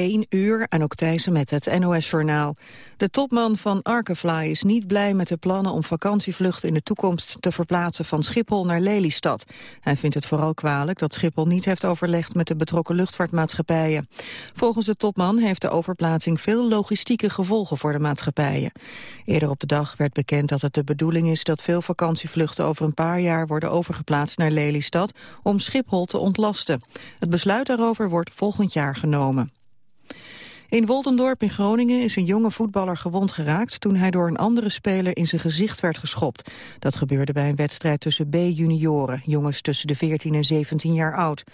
1 uur, en ook Thijssen met het NOS-journaal. De topman van Arkefly is niet blij met de plannen om vakantievluchten in de toekomst te verplaatsen van Schiphol naar Lelystad. Hij vindt het vooral kwalijk dat Schiphol niet heeft overlegd met de betrokken luchtvaartmaatschappijen. Volgens de topman heeft de overplaatsing veel logistieke gevolgen voor de maatschappijen. Eerder op de dag werd bekend dat het de bedoeling is dat veel vakantievluchten over een paar jaar worden overgeplaatst naar Lelystad om Schiphol te ontlasten. Het besluit daarover wordt volgend jaar genomen. In Woldendorp in Groningen is een jonge voetballer gewond geraakt... toen hij door een andere speler in zijn gezicht werd geschopt. Dat gebeurde bij een wedstrijd tussen B-junioren... jongens tussen de 14 en 17 jaar oud.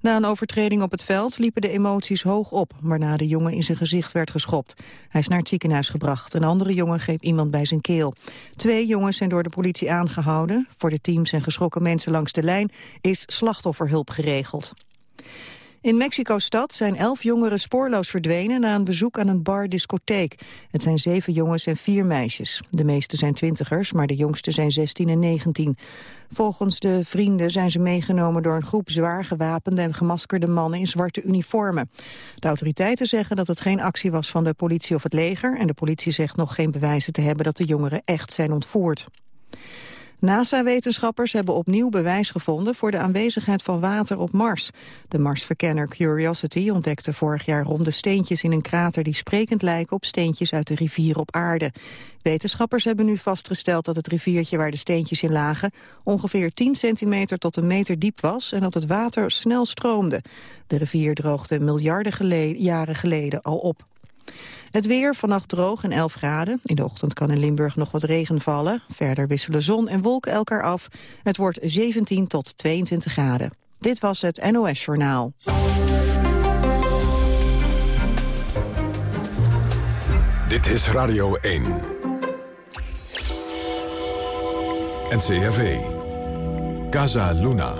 Na een overtreding op het veld liepen de emoties hoog op... waarna de jongen in zijn gezicht werd geschopt. Hij is naar het ziekenhuis gebracht. Een andere jongen greep iemand bij zijn keel. Twee jongens zijn door de politie aangehouden. Voor de teams en geschrokken mensen langs de lijn... is slachtofferhulp geregeld. In Mexico-stad zijn elf jongeren spoorloos verdwenen na een bezoek aan een bar-discotheek. Het zijn zeven jongens en vier meisjes. De meeste zijn twintigers, maar de jongste zijn 16 en 19. Volgens de vrienden zijn ze meegenomen door een groep zwaar gewapende en gemaskerde mannen in zwarte uniformen. De autoriteiten zeggen dat het geen actie was van de politie of het leger en de politie zegt nog geen bewijzen te hebben dat de jongeren echt zijn ontvoerd. NASA-wetenschappers hebben opnieuw bewijs gevonden voor de aanwezigheid van water op Mars. De Marsverkenner Curiosity ontdekte vorig jaar ronde steentjes in een krater die sprekend lijken op steentjes uit de rivier op aarde. Wetenschappers hebben nu vastgesteld dat het riviertje waar de steentjes in lagen ongeveer 10 centimeter tot een meter diep was en dat het water snel stroomde. De rivier droogde miljarden jaren geleden al op. Het weer vannacht droog en 11 graden. In de ochtend kan in Limburg nog wat regen vallen. Verder wisselen zon en wolken elkaar af. Het wordt 17 tot 22 graden. Dit was het NOS Journaal. Dit is Radio 1. NCRV. Casa Luna.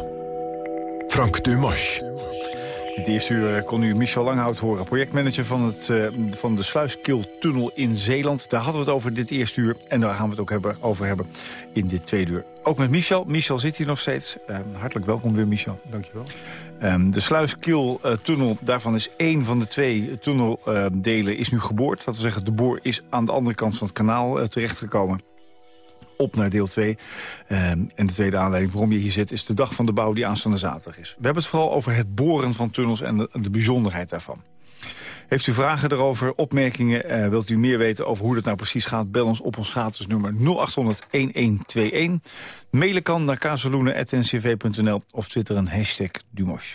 Frank Dumas. Het eerste uur kon u Michel Langhout horen, projectmanager van, het, uh, van de Sluiskiltunnel in Zeeland. Daar hadden we het over dit eerste uur en daar gaan we het ook hebben, over hebben in dit tweede uur. Ook met Michel. Michel zit hier nog steeds. Uh, hartelijk welkom weer, Michel. Dankjewel. Um, de Sluiskiltunnel, daarvan is één van de twee tunneldelen is nu geboord. Dat wil zeggen, de boor is aan de andere kant van het kanaal terechtgekomen op naar deel 2. Ehm, en de tweede aanleiding waarom je hier zit... is de dag van de bouw die aanstaande zaterdag is. We hebben het vooral over het boren van tunnels en de, de bijzonderheid daarvan. Heeft u vragen erover, opmerkingen, uh, wilt u meer weten over hoe dat nou precies gaat... bel ons op ons gratis nummer 0800-1121. Mailen kan naar kazeloenen.ncv.nl of twitter een hashtag Dumos.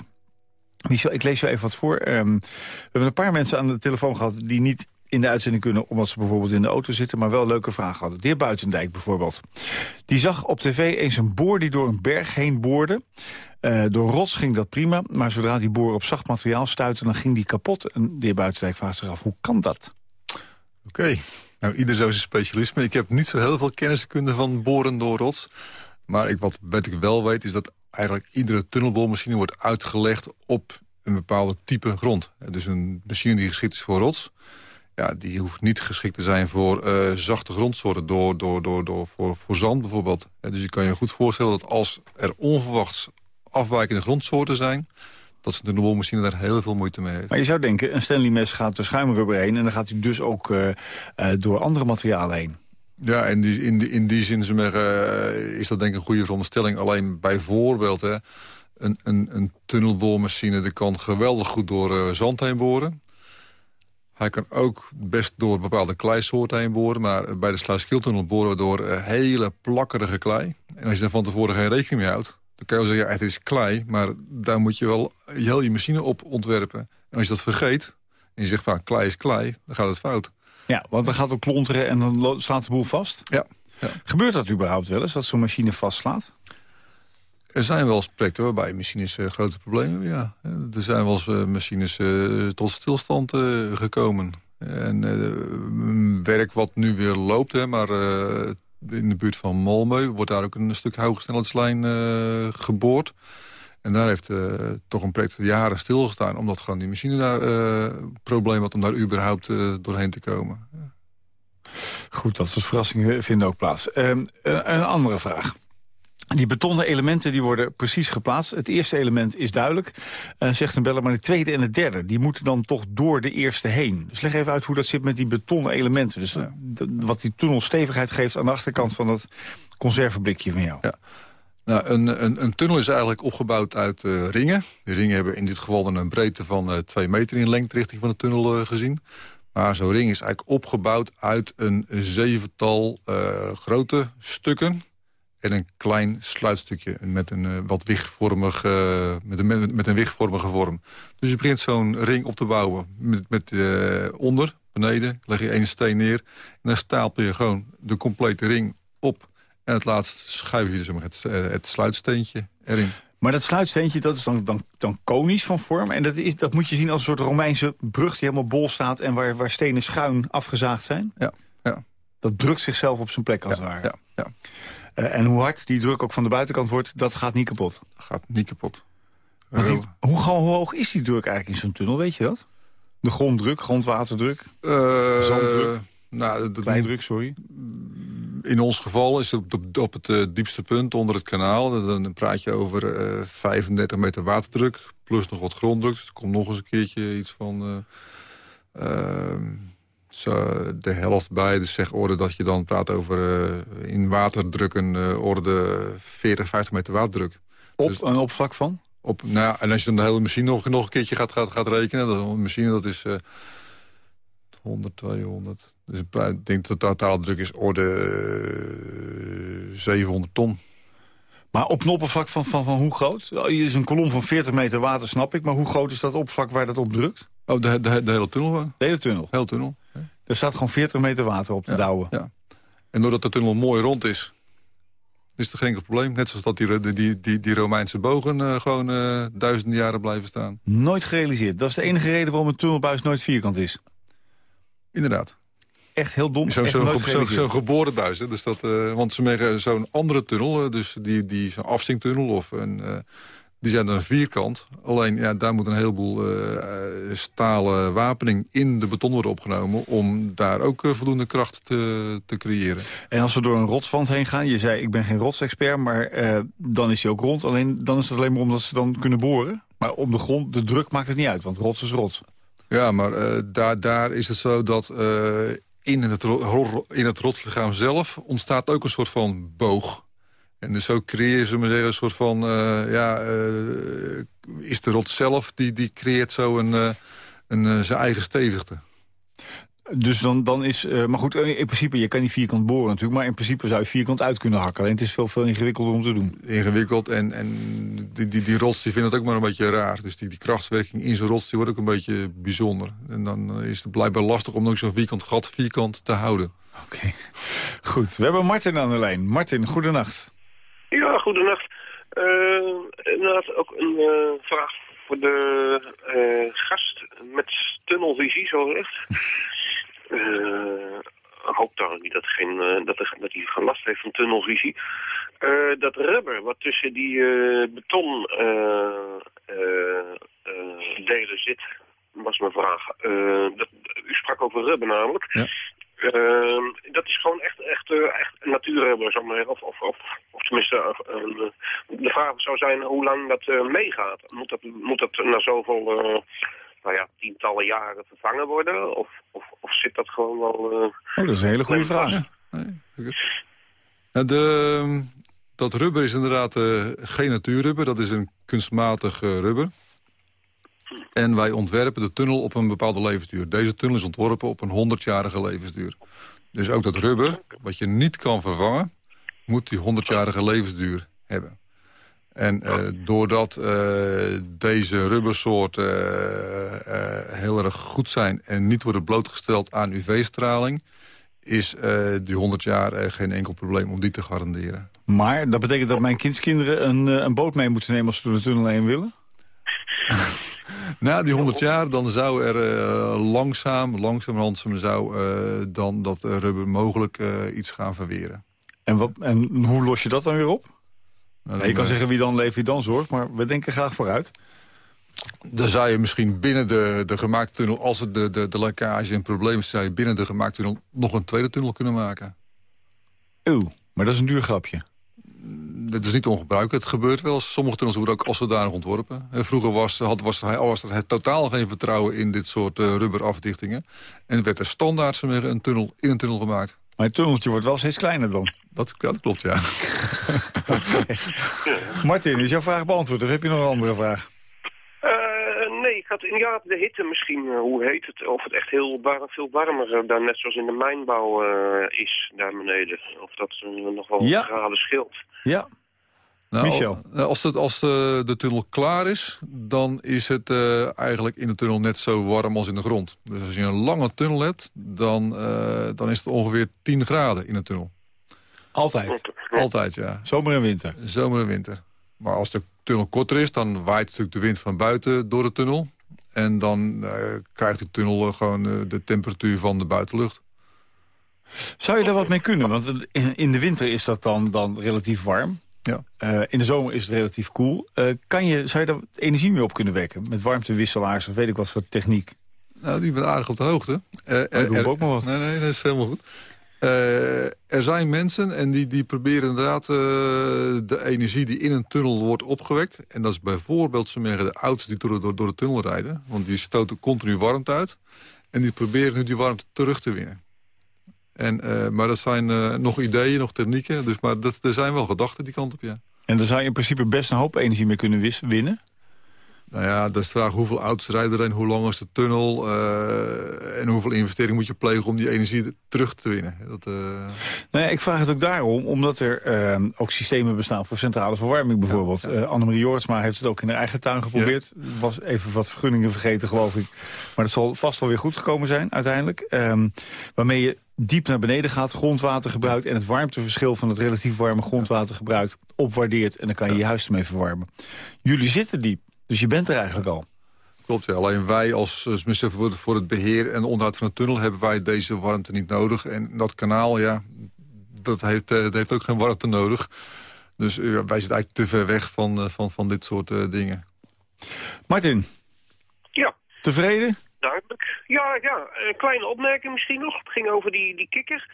Michel, ik lees je even wat voor. Um, we hebben een paar mensen aan de telefoon gehad... die niet in de uitzending kunnen... omdat ze bijvoorbeeld in de auto zitten, maar wel leuke vragen hadden. De heer Buitendijk bijvoorbeeld. Die zag op tv eens een boor die door een berg heen boorde. Uh, door rots ging dat prima, maar zodra die boor op zacht materiaal stuitte... dan ging die kapot. En de heer Buitendijk vraagt zich af, hoe kan dat? Oké, nou ieder zo zijn specialisme. Ik heb niet zo heel veel kenniskunde van boren door rots. Maar ik, wat, wat ik wel weet is dat eigenlijk iedere tunnelboormachine wordt uitgelegd op een bepaalde type grond. Dus een machine die geschikt is voor rots ja, die hoeft niet geschikt te zijn voor uh, zachte grondsoorten, door, door, door, door, voor, voor zand bijvoorbeeld. dus je kan je goed voorstellen dat als er onverwachts afwijkende grondsoorten zijn... dat ze de boormachine daar heel veel moeite mee heeft. Maar je zou denken, een Stanley mes gaat door schuimrubber heen... en dan gaat hij dus ook uh, uh, door andere materialen heen. Ja, en die, in, die, in die zin is dat denk ik een goede veronderstelling. Alleen bijvoorbeeld... Hè, een, een, een tunnelboormachine die kan geweldig goed door zand heen boren. Hij kan ook best door bepaalde kleisoorten heen boren. Maar bij de Sluiskiltunnel boren we door uh, hele plakkerige klei. En als je er van tevoren geen rekening mee houdt... dan kan je wel zeggen, ja, het is klei. Maar daar moet je wel heel je machine op ontwerpen. En als je dat vergeet en je zegt van klei is klei, dan gaat het fout. Ja, want dan gaat het klonteren en dan slaat de boel vast? Ja. ja. Gebeurt dat überhaupt wel eens, dat zo'n machine vastslaat? Er zijn wel eens projecten waarbij machines uh, grote problemen hebben, ja. Er zijn wel eens uh, machines uh, tot stilstand gekomen. En werk wat nu weer loopt, hè, maar in de buurt van Malmö... wordt daar ook een stuk hogesnelheidslijn geboord. En daar heeft toch een project jaren stilgestaan... omdat gewoon die machine daar probleem had om daar überhaupt doorheen te komen. Goed, dat soort verrassingen vinden ook plaats. Ehm, een andere vraag. Die betonnen elementen die worden precies geplaatst. Het eerste element is duidelijk, uh, zegt een beller. Maar het tweede en het derde, die moeten dan toch door de eerste heen. Dus leg even uit hoe dat zit met die betonnen elementen. Dus ja. wat die tunnel stevigheid geeft aan de achterkant van dat conserveblikje van jou. Ja. Nou, een, een, een, tunnel is eigenlijk opgebouwd uit uh, ringen. Die ringen hebben in dit geval een breedte van uh, twee meter in lengte richting van de tunnel gezien. Maar zo'n ring is eigenlijk opgebouwd uit een zevental grote stukken en een klein sluitstukje met een, uh, wat wichtvormig, uh, met, een, met een wichtvormige vorm. Dus je begint zo'n ring op te bouwen. Met, met uh, onder, beneden, leg je één steen neer... en dan stapel je gewoon de complete ring op. En het laatst schuif je dus het, het sluitsteentje erin. Maar dat sluitsteentje dat is dan, dan, dan konisch van vorm. En dat, is, dat moet je zien als een soort Romeinse brug die helemaal bol staat... en waar, waar stenen schuin afgezaagd zijn. Ja, ja. Dat drukt zichzelf op zijn plek als ja, het ware. Ja, ja. Uh, en hoe hard die druk ook van de buitenkant wordt, dat gaat niet kapot. Dat gaat niet kapot. Die, hoe, hoe, hoog is die druk eigenlijk in zo'n tunnel, weet je dat? De gronddruk, grondwaterdruk, uh, zanddruk, nou, de, kleindruk, sorry. In ons geval is het op, op het uh, diepste punt onder het kanaal. Dan praat je over 35 meter waterdruk, plus nog wat gronddruk. Dus er komt nog eens een keertje iets van ehm, zo de helft bij. Dus zeg orde dat je dan praat over uh, in waterdruk een uh, orde 40, 50 meter waterdruk. Op dus, een oppervlak van? Op, nou ja, en als je dan de hele machine nog, nog een keertje gaat, gaat, gaat rekenen... de machine dat is uh, 100, 200. Dus ik denk dat de totale druk is orde 700 ton. Maar op een oppervlak van, van, van hoe groot? Hier is een kolom van 40 meter water, snap ik. Maar hoe groot is dat oppervlak waar dat op drukt? Oh, de, de, de hele tunnel. De hele tunnel? De hele tunnel. Er staat gewoon 40 meter water op de ja, douwen. Ja. En doordat de tunnel mooi rond is, is er geen enkel probleem. Net zoals dat die, die, die, die Romeinse bogen uh, gewoon uh, duizenden jaren blijven staan. Nooit gerealiseerd. Dat is de enige reden waarom een tunnelbuis nooit vierkant is. Inderdaad. Echt heel dom. Zo'n zo, zo, zo geboren buis. Hè? Dus dat, uh, want ze merken zo'n andere tunnel, dus die, die, zo'n afzinktunnel of een die zijn dan vierkant. Alleen ja, daar moet een heleboel uh, stalen wapening in de beton worden opgenomen... om daar ook uh, voldoende kracht te, te creëren. En als we door een rotswand heen gaan... je zei, ik ben geen rotsexpert, maar uh, dan is hij ook rond. Alleen dan is het alleen maar omdat ze dan kunnen boren. Maar op de grond, de druk maakt het niet uit, want rots is rots. Ja, maar daar, daar is het zo dat in, het, in het rotslichaam zelf... ontstaat ook een soort van boog... En dus zo creëer je zeggen, een soort van... Uh, ja, uh, is de rot zelf, die, die creëert zo een, uh, een, zijn eigen stevigte. Dus dan, dan is... maar goed, in principe, je kan niet vierkant boren natuurlijk... maar in principe zou je vierkant uit kunnen hakken. Alleen het is veel, veel ingewikkelder om te doen. Ingewikkeld en, en die, die, die rots die vindt het ook maar een beetje raar. Dus die, die krachtswerking in zo'n rots die wordt ook een beetje bijzonder. En dan is het blijkbaar lastig om nog zo'n vierkant gat vierkant te houden. Oké, okay. goed. We hebben Martin aan de lijn. Martin, goedenacht. Goedenacht. Uh, inderdaad ook een uh, vraag voor de uh, gast met tunnelvisie, zo gezegd. Ik hoop niet dat, geen, dat, dat hij heeft van tunnelvisie. dat rubber wat tussen die beton delen zit, was mijn vraag. dat, u sprak over rubber namelijk. Ja. Uh, dat is gewoon echt, echt, uh, echt natuurrubber, zeg maar. Of, of, of, of tenminste, uh, de vraag zou zijn hoe lang dat meegaat. Moet dat, moet dat na zoveel, nou ja, tientallen jaren vervangen worden? Of, of, of zit dat gewoon wel... oh, dat is een hele goede vraag. Nee. De, dat rubber is inderdaad geen natuurrubber, dat is een kunstmatig rubber. En wij ontwerpen de tunnel op een bepaalde levensduur. Deze tunnel is ontworpen op een 100-jarige levensduur. Dus ook dat rubber, wat je niet kan vervangen... moet die 100-jarige levensduur hebben. En uh, doordat uh, deze rubbersoorten uh, heel erg goed zijn... en niet worden blootgesteld aan UV-straling... is die 100 jaar geen enkel probleem om die te garanderen. Maar dat betekent dat mijn kindskinderen een, een boot mee moeten nemen... als ze door de tunnel heen willen? Na die 100 jaar dan zou er uh, langzaam, langzamerhand zou uh, dan dat rubber mogelijk uh, iets gaan verweren. En, wat, en hoe los je dat dan weer op? Nou, dan, je kan zeggen wie dan leeft, wie dan zorgt, maar we denken graag vooruit. Dan zou je misschien binnen de, de gemaakte tunnel, als het de, de, de lekkage een probleem is... zou je binnen de gemaakte tunnel nog een tweede tunnel kunnen maken. Oeh, maar dat is een duur grapje. Dat is niet ongebruikelijk. Het gebeurt wel. Sommige tunnels worden ook als zodanig ontworpen. vroeger was, had, was, was er totaal geen vertrouwen in dit soort uh, rubberafdichtingen. En werd er standaard een tunnel in een tunnel gemaakt. Maar het tunneltje wordt wel steeds kleiner dan. Dat, ja, dat klopt, ja. Martin, is jouw vraag beantwoord of heb je nog een andere vraag? nee, ik had, ja, de hitte misschien, hoe heet het? Of het echt heel veel warmer dan net zoals in de mijnbouw is daar beneden. Of dat nog wel ja. graden scheelt. Ja, nou, Michel. Als, het, als de, de, tunnel klaar is, dan is het uh, eigenlijk in de tunnel net zo warm als in de grond. Dus als je een lange tunnel hebt, dan, uh, dan is het ongeveer 10 graden in de tunnel. Altijd? Altijd, ja. Zomer en winter? Zomer en winter. Maar als de tunnel korter is, dan waait natuurlijk de wind van buiten door de tunnel. En dan uh, krijgt de tunnel gewoon de temperatuur van de buitenlucht. Zou je daar wat mee kunnen? Want in de winter is dat dan, dan relatief warm. Ja. Uh, in de zomer is het relatief koel. Uh, kan je, zou je daar energie mee op kunnen wekken? Met warmtewisselaars of weet ik wat voor techniek? Nou, die ben aardig op de hoogte. Uh, er, er, ook maar wat. Nee, nee, dat is helemaal goed. er zijn mensen en die, die proberen inderdaad de energie die in een tunnel wordt opgewekt. En dat is bijvoorbeeld de auto's die door, door, door de tunnel rijden. Want die stoten continu warmte uit. En die proberen nu die warmte terug te winnen. En, uh, maar dat zijn uh, nog ideeën, nog technieken. Dus, maar dat, er zijn wel gedachten die kant op, ja. En daar zou je in principe best een hoop energie mee kunnen winnen? Nou ja, dat is de vraag hoeveel auto's rijden er en hoe lang is de tunnel... Uh, en hoeveel investering moet je plegen om die energie terug te winnen. Dat, uh... nou ja, ik vraag het ook daarom, omdat er uh, ook systemen bestaan... voor centrale verwarming bijvoorbeeld. Ja, ja. Annemarie Jortsma heeft het ook in haar eigen tuin geprobeerd. Was even wat vergunningen vergeten, geloof ik. Maar dat zal vast wel weer goed gekomen zijn, uiteindelijk. Um, waarmee je diep naar beneden gaat, grondwater gebruikt... en het warmteverschil van het relatief warme grondwater gebruikt... opwaardeert en dan kan je je huis ermee verwarmen. Jullie zitten diep, dus je bent er eigenlijk al. Klopt, ja. alleen wij als voor, voor het beheer en onderhoud van de tunnel... hebben wij deze warmte niet nodig. En dat kanaal, ja, dat heeft, dat heeft ook geen warmte nodig. Dus uh, wij zitten eigenlijk te ver weg van, van, van dit soort uh, dingen. Martin? Ja. Tevreden? duidelijk. Ja, ja, een kleine opmerking misschien nog. Het ging over die, die kikker.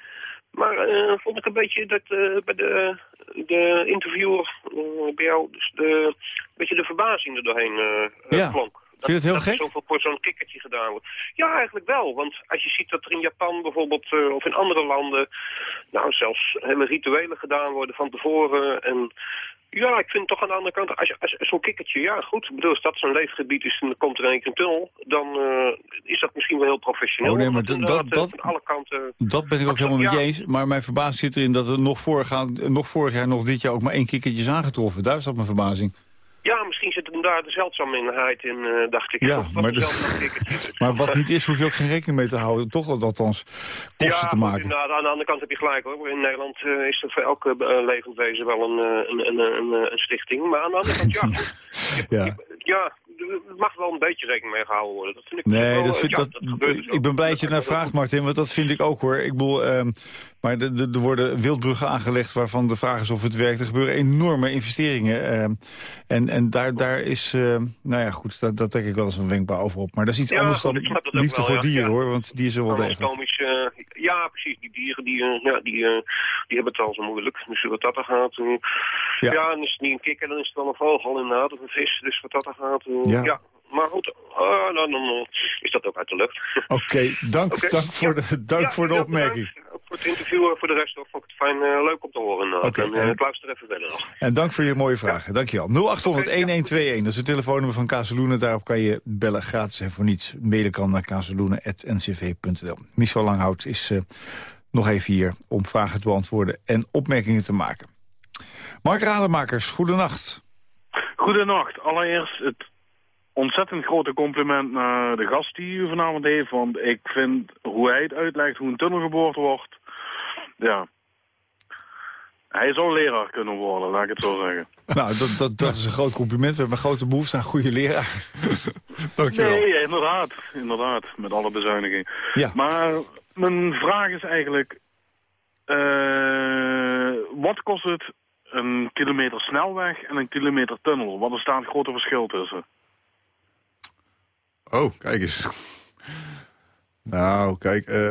Maar uh, vond ik een beetje dat uh, bij de, de interviewer uh, bij jou, dus de, beetje de verbazing er doorheen ja. klonk. Dat, Vind je het heel gek? zoveel voor zo'n kikkertje gedaan wordt. Ja, eigenlijk wel. Want als je ziet dat er in Japan bijvoorbeeld, of in andere landen, nou zelfs hele rituelen gedaan worden van tevoren. En ja, ik vind toch aan de andere kant, als, als, zo'n kikkertje, ja goed. Ik bedoel, als dat zo'n leefgebied is en er komt er een keer een tunnel, dan uh, is dat misschien wel heel professioneel. Oh nee, maar dat, dat, dat, alle kanten, dat ben ik ook helemaal met je eens. Maar mijn verbazing zit erin dat er nog vorig, nog vorig jaar, nog dit jaar ook maar één kikkertje is aangetroffen. Daar dat mijn verbazing. Ja, misschien zit hem daar de zeldzaamheid in, uh, dacht ik. Ja, maar, maar wat niet is, hoef je ook geen rekening mee te houden. Toch althans kosten ja, te maken. Ja, aan de andere kant heb je gelijk hoor. In Nederland uh, is er voor elke uh, levend wezen wel een, een, een, een, een, stichting. Maar aan de andere kant, ja. ja. ja, er mag wel een beetje rekening mee gehouden worden. Dat vind ik nee, wel, dat vind, ja, dat, dat ik ben blij dat je naar vraagt, Martin, want dat vind ik ook hoor. Ik bedoel, um, maar er worden wildbruggen aangelegd waarvan de vraag is of het werkt. Er gebeuren enorme investeringen. Um, en en daar, daar is, uh, nou ja goed, dat, dat denk ik wel eens een wenkbaar over op. Maar dat is iets ja, anders dan liefde wel, voor dieren hoor, want die is er wel degelijk. Uh, ja, precies. Die dieren die, uh, ja, die, uh, die hebben het al zo moeilijk. Dus wat dat er gaat, uh, ja. dan is het niet een kikker, dan is het wel een vogel inderdaad, of een vis. Dus wat dat er gaat, ja. Maar goed, uh, dan, dan is dat ook uit de lucht. Oké, okay, dank, okay. dank voor de, dank ja, voor de opmerking. Voor het interview voor de rest vond ik het fijn uh, leuk om te horen. Okay, en, en, ik luister even verder nog. En dank voor je mooie vragen. Ja. Dankjewel. 0800-1121, dat is het telefoonnummer van Kazeloenen. Daarop kan je bellen gratis en voor niets. Mailen kan naar kazeloenen.ncv.nl. Michel Langhout is uh, nog even hier om vragen te beantwoorden en opmerkingen te maken. Mark Rademakers, goedenacht. Goedenacht. Allereerst het ontzettend grote compliment naar de gast die u vanavond heeft. Want ik vind hoe hij het uitlegt, hoe een tunnel geboord wordt... Ja, hij zou leraar kunnen worden, laat ik het zo zeggen. Nou, dat, dat, dat is een groot compliment. We hebben een grote behoefte aan goede leraar. Dankjewel. Nee, inderdaad. Inderdaad, met alle bezuinigingen. Ja. Maar mijn vraag is eigenlijk... Uh, wat kost het een kilometer snelweg en een kilometer tunnel? Wat is daar het grote verschil tussen? Oh, kijk eens. nou, kijk, uh,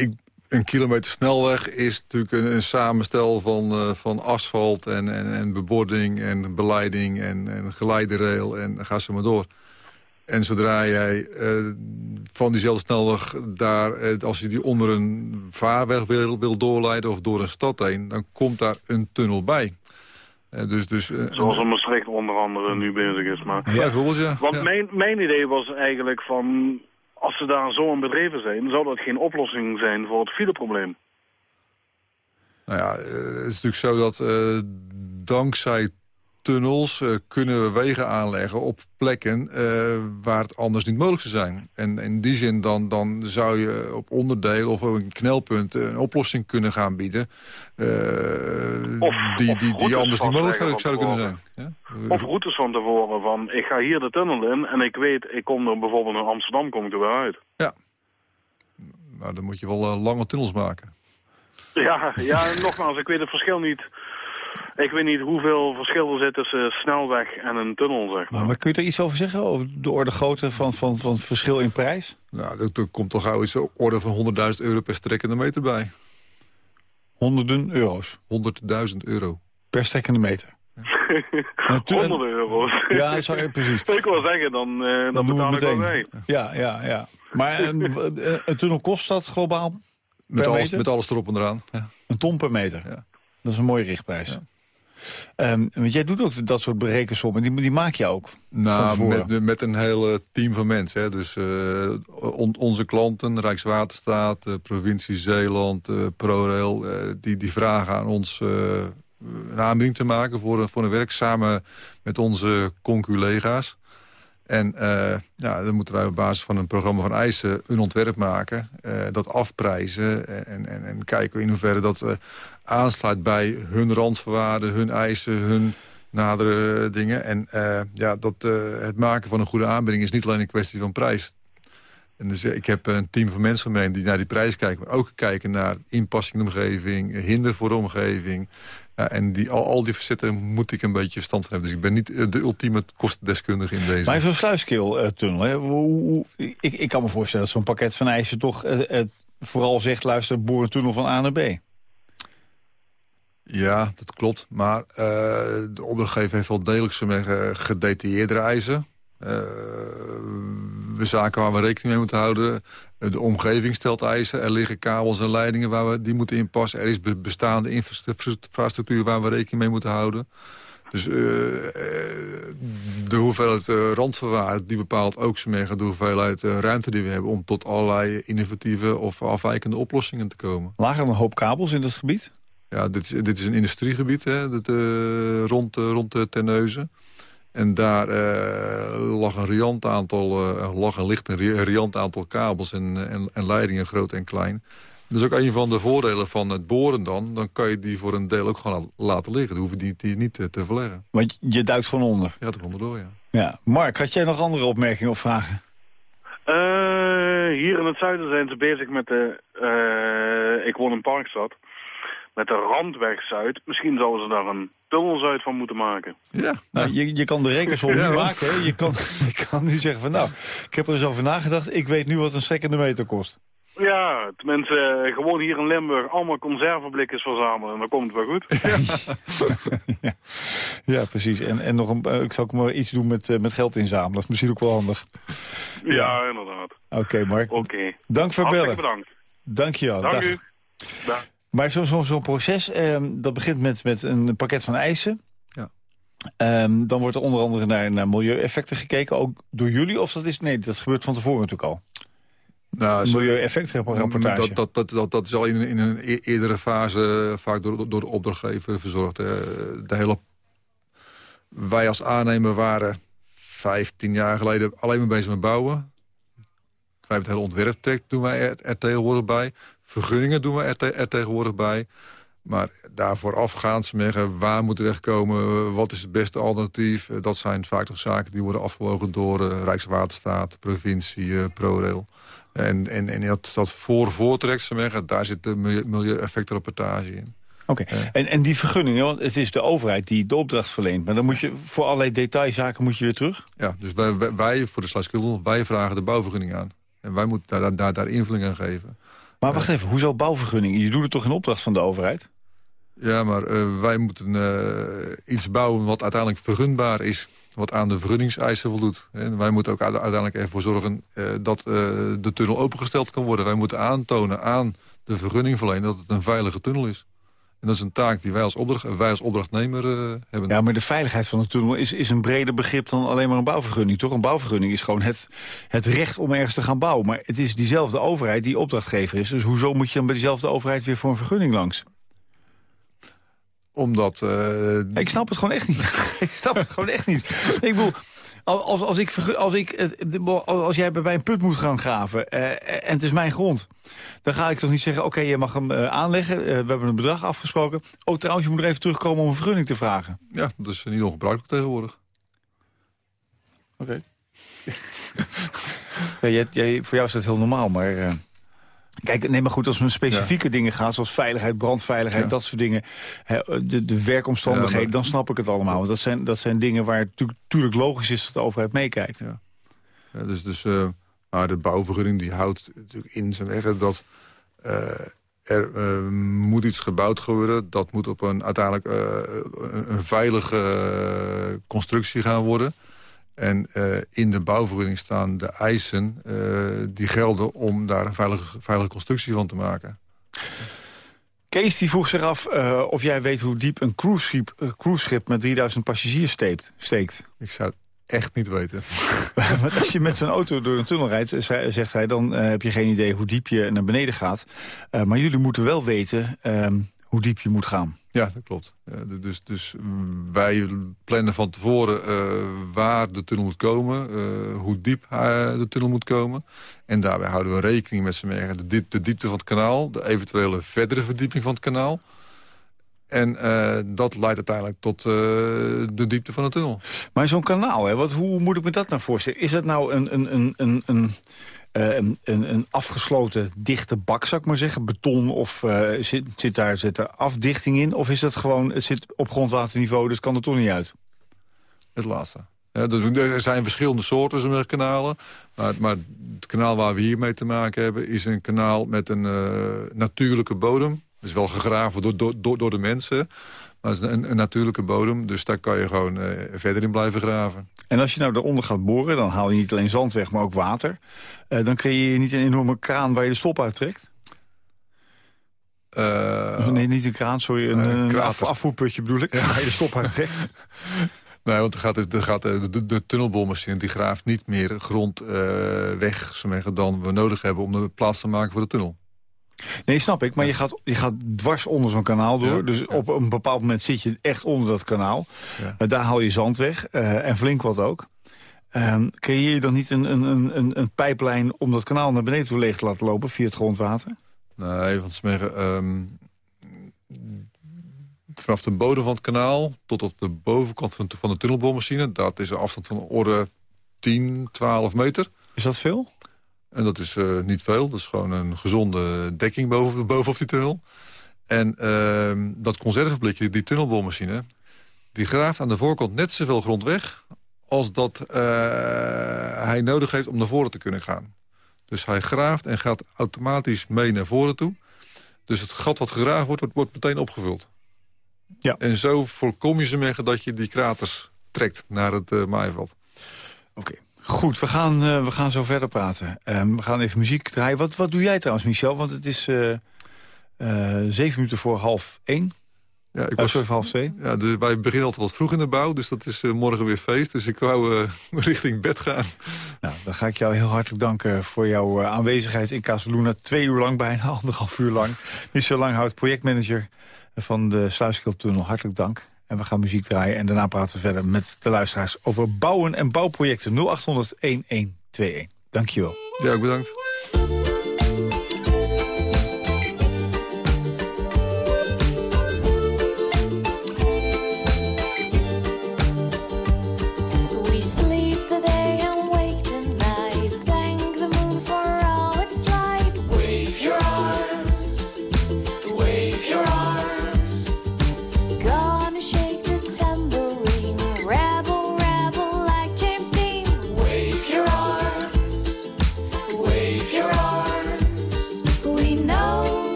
ik, een kilometer snelweg is natuurlijk een, een samenstel van, uh, van asfalt en, en, en, bebording en beleiding en, en geleiderrail en ga ze maar door. En zodra jij uh, van diezelfde snelweg daar, als je die onder een vaarweg wil, wil doorleiden of door een stad heen, dan komt daar een tunnel bij. Uh, dus, dus, Zoals in Maastricht onder andere nu bezig is. Maar... Ja, bijvoorbeeld, ja. Want ja. Mijn, mijn idee was eigenlijk van, als ze daar zo aan bedreven zijn, zou dat geen oplossing zijn voor het fileprobleem. Nou ja, het is natuurlijk zo dat dankzij tunnels uh, kunnen we wegen aanleggen op plekken uh, waar het anders niet mogelijk zou zijn. En in die zin dan, dan zou je op onderdelen of op een knelpunt een oplossing kunnen gaan bieden. Uh, of, die, of die, die anders niet mogelijk zou kunnen zijn. Ja? Of routes van tevoren van ik ga hier de tunnel in en ik weet ik kom er bijvoorbeeld in Amsterdam kom ik er weer uit. Ja. Nou, dan moet je wel lange tunnels maken. Ja, ja, nogmaals, ik weet het verschil niet ik weet niet hoeveel verschil er zit tussen snelweg en een tunnel, zeg maar. maar kun je er iets over zeggen, over de orde grootte van, van, van verschil in prijs? Nou, er komt toch gauw iets orde van 100.000 euro per strekkende meter bij. Honderden euro's? 100.000 euro. Per strekkende meter? Honderden euro's. Ja, sorry, precies. ik wil zeggen, dan, uh, dan, dan betaal ik wel mee. Ja, ja, ja. Maar een, een tunnel kost dat globaal met alles, met alles erop en eraan. Ja. Een ton per meter? Ja. Dat is een mooie richtprijs. Ja. Um, want jij doet ook dat soort berekensommen, die, die maak je ook? Nou, met, met een heel team van mensen. Hè. Dus uh, on, onze klanten, Rijkswaterstaat, uh, provincie Zeeland, uh, ProRail... die, die vragen aan ons een aanbieding te maken voor, voor een werk... samen met onze conculega's. En uh, ja, dan moeten wij op basis van een programma van eisen een ontwerp maken. Uh, dat afprijzen en, en, en kijken in hoeverre dat uh, aansluit bij hun randvoorwaarden, hun eisen, hun nadere dingen. En ja, dat, het maken van een goede aanbieding is niet alleen een kwestie van prijs. En dus, ik heb een team van mensen mij die naar die prijs kijken... maar ook kijken naar inpassing in de omgeving, hinder voor de omgeving... Ja, en die, al, al die facetten moet ik een beetje verstand van hebben. Dus ik ben niet de ultieme kostendeskundige in deze. Maar zo'n sluiskeel-tunnel, uh, ik, ik kan me voorstellen dat zo'n pakket van eisen toch uh, vooral zegt... luister, boor een tunnel van A naar B. Ja, dat klopt. Maar de opdrachtgever heeft wel degelijk zo'n gedetailleerdere eisen. we zaken waar we rekening mee moeten houden. De omgeving stelt eisen. Er liggen kabels en leidingen waar we die moeten inpassen. Er is bestaande infrastructuur waar we rekening mee moeten houden. Dus uh, de hoeveelheid uh, die bepaalt ook de hoeveelheid uh, ruimte die we hebben... om tot allerlei innovatieve of afwijkende oplossingen te komen. Lagen er een hoop kabels in dat gebied? Ja, dit, is, dit is een industriegebied hè, dit, rond, rond de Terneuzen. En daar uh, lag een riant aantal, uh, lag een licht een riant aantal kabels en, en, en, leidingen, groot en klein. Dat is ook een van de voordelen van het boren dan. Dan kan je die voor een deel ook gewoon laten liggen. Dan hoef je die, die niet te, te verleggen. Want je duikt gewoon onder? Ja, er onderdoor, ja. ja. Mark, had jij nog andere opmerkingen of vragen? Uh, hier in het zuiden zijn ze bezig met de... ik woon in Parkstad met de Randweg Zuid. Misschien zouden ze daar een tunnel Zuid van moeten maken. Ja, nou, je, je kan de rekensom ja, nu maken. Hè? Je, kan, je kan nu zeggen van nou, ik heb er eens over nagedacht. Ik weet nu wat een second meter kost. Ja, tenminste, gewoon hier in Limburg allemaal conserveblikjes verzamelen. En dan komt het wel goed. ja, ja, precies. En, en nog een, ik zal ook maar iets doen met, met geld inzamelen. Dat is misschien ook wel handig. Ja, ja inderdaad. Oké, okay, Mark. Oké. Okay. Dank voor bellen. bedankt. Dank je wel. Dank Dag. u. Dag. Maar zo'n zo, zo proces, eh, dat begint met, met een pakket van eisen. Ja. Um, dan wordt er onder andere naar, naar milieueffecten gekeken, ook door jullie? Of dat is, nee, dat gebeurt van tevoren natuurlijk al. Nou, Milieueffectrapportage. Dat, dat, dat, dat, dat is al in, in een eerdere fase vaak door, door de opdrachtgever verzorgd. De hele, wij als aannemer waren 15 jaar geleden alleen maar bezig met bouwen. Wij hebben het hele ontwerptraject doen wij er, er tegenwoordig bij. Vergunningen doen we er, te, er tegenwoordig bij. Maar daarvoor afgaand zeggen, waar moeten we wegkomen? Wat is het beste alternatief? Dat zijn vaak toch zaken die worden afgewogen door uh, Rijkswaterstaat, provincie, uh, ProRail. En, en, en dat, dat voor voortrekt, zeggen, daar zit de milieueffectenrapportage in. Oké, okay. en, en die vergunningen, want het is de overheid die de opdracht verleent. Maar dan moet je voor allerlei detailzaken moet je weer terug? Ja, dus wij, wij, wij voor de Sluiskildel, wij vragen de bouwvergunning aan. En wij moeten daar, daar, daar invulling aan geven. Maar wacht even, hoezo bouwvergunning? Je doet het toch in opdracht van de overheid? Ja, maar uh, wij moeten uh, iets bouwen wat uiteindelijk vergunbaar is. Wat aan de vergunningseisen voldoet. En wij moeten ook uiteindelijk ervoor zorgen uh, dat de tunnel opengesteld kan worden. Wij moeten aantonen aan de vergunningverlener dat het een veilige tunnel is. En dat is een taak die wij als, opdracht, wij als opdrachtnemer uh, hebben. Ja, maar de veiligheid van de tunnel is, is een breder begrip dan alleen maar een bouwvergunning, toch? Een bouwvergunning is gewoon het, het recht om ergens te gaan bouwen. Maar het is diezelfde overheid die opdrachtgever is. Dus hoezo moet je dan bij diezelfde overheid weer voor een vergunning langs? Omdat... Uh... Ik snap het gewoon echt niet. ik snap het gewoon echt niet. Ik bedoel, als, als, ik, als, ik, als jij bij mij een put moet gaan graven uh, en het is mijn grond... dan ga ik toch niet zeggen, oké, je mag hem uh, aanleggen. Uh, we hebben een bedrag afgesproken. Oh, trouwens, je moet er even terugkomen om een vergunning te vragen. Ja, dat is niet ongebruikelijk tegenwoordig. Oké. Okay. ja, jij, voor jou is dat heel normaal, maar... Kijk, nee, maar goed, als het om specifieke dingen gaat... zoals veiligheid, brandveiligheid, dat soort dingen... de, de werkomstandigheden, dan snap ik het allemaal. Want dat zijn, dat zijn dingen waar het natuurlijk logisch is... dat de overheid meekijkt. Ja. dus dus uh, maar de bouwvergunning die houdt natuurlijk in zijn eigen dat... Uh, er uh, moet iets gebouwd worden. Dat moet op een uiteindelijk een veilige constructie gaan worden... En uh, in de bouwvergunning staan de eisen uh, die gelden om daar een veilige, veilige constructie van te maken. Kees die vroeg zich af uh, of jij weet hoe diep een cruiseschip, cruiseschip met 3000 passagiers steekt, steekt. Ik zou het echt niet weten. Want als je met zo'n auto door een tunnel rijdt, zegt hij... dan heb je geen idee hoe diep je naar beneden gaat. maar jullie moeten wel weten ehm, hoe diep je moet gaan. Ja, dat klopt. dus, dus wij plannen van tevoren uh, waar de tunnel moet komen, uh, hoe diep de tunnel moet komen. En daarbij houden we rekening met z'n de, diep, de diepte van het kanaal, de eventuele verdere verdieping van het kanaal. En dat leidt uiteindelijk tot de diepte van de tunnel. Maar zo'n kanaal, hè, wat, hoe moet ik me dat nou voorstellen? Is dat nou een, een, een, een, een, een, afgesloten dichte bak, zou ik maar zeggen. Beton of uh, zit, zit, daar, zit er afdichting in? Of is dat gewoon, het zit op grondwaterniveau, dus kan er toch niet uit? Het laatste. Ja, er zijn verschillende soorten kanalen. Maar, maar, het kanaal waar we hiermee te maken hebben... is een kanaal met een uh, natuurlijke bodem. is wel gegraven door, door, door de mensen. Maar het is een, een, natuurlijke bodem, dus daar kan je gewoon uh, verder in blijven graven. En als je nou daaronder gaat boren, dan haal je niet alleen zand weg, maar ook water. Uh, dan creëer je niet een enorme kraan waar je de stop uittrekt? Uh, nee, niet een kraan, sorry. Een, een af, afvoerputje bedoel ik, ja. waar je de stop uittrekt. Nee, want er gaat, er gaat de, de, de tunnelboormachine die graaft niet meer grond weg zo dan we nodig hebben om de plaats te maken voor de tunnel. Nee, snap ik. Maar je, gaat, je gaat dwars onder zo'n kanaal door. dus op een bepaald moment zit je echt onder dat kanaal. Uh, daar haal je zand weg. Uh, en flink wat ook. Uh, creëer je dan niet een, een, een, een pijplijn om dat kanaal naar beneden toe leeg te laten lopen via het grondwater? Nee, want smeren, um, vanaf de bodem van het kanaal tot op de bovenkant van de, van de tunnelboormachine... dat is een afstand van orde 10, 12 meter. Is dat veel? En dat is uh, niet veel. Dat is gewoon een gezonde dekking boven, bovenop die tunnel. En uh, dat conserveblikje, die tunnelboormachine... die graaft aan de voorkant net zoveel grond weg... als dat uh, hij nodig heeft om naar voren te kunnen gaan. Dus hij graaft en gaat automatisch mee naar voren toe. Dus het gat wat gegraven wordt, wordt, wordt meteen opgevuld. Ja. En zo voorkom je ze dat je die kraters trekt naar het uh, maaiveld. Oké. Goed, we gaan, uh, we gaan zo verder praten. Um, we gaan even muziek draaien. Wat, wat doe jij trouwens, Michel? Want het is uh, uh, zeven minuten voor half één. Ja, ik was even half twee. Ja, dus wij beginnen altijd wat vroeg in de bouw, dus dat is morgen weer feest. Dus ik wou richting bed gaan. Nou, dan ga ik jou heel hartelijk danken voor jouw aanwezigheid in Casaluna. Twee uur lang, bijna anderhalf uur lang. Michel Langhout, projectmanager van de Sluiskiltunnel. Hartelijk dank. En we gaan muziek draaien en daarna praten we verder met de luisteraars... over bouwen en bouwprojecten 0800-1121. Dankjewel. Ja, bedankt.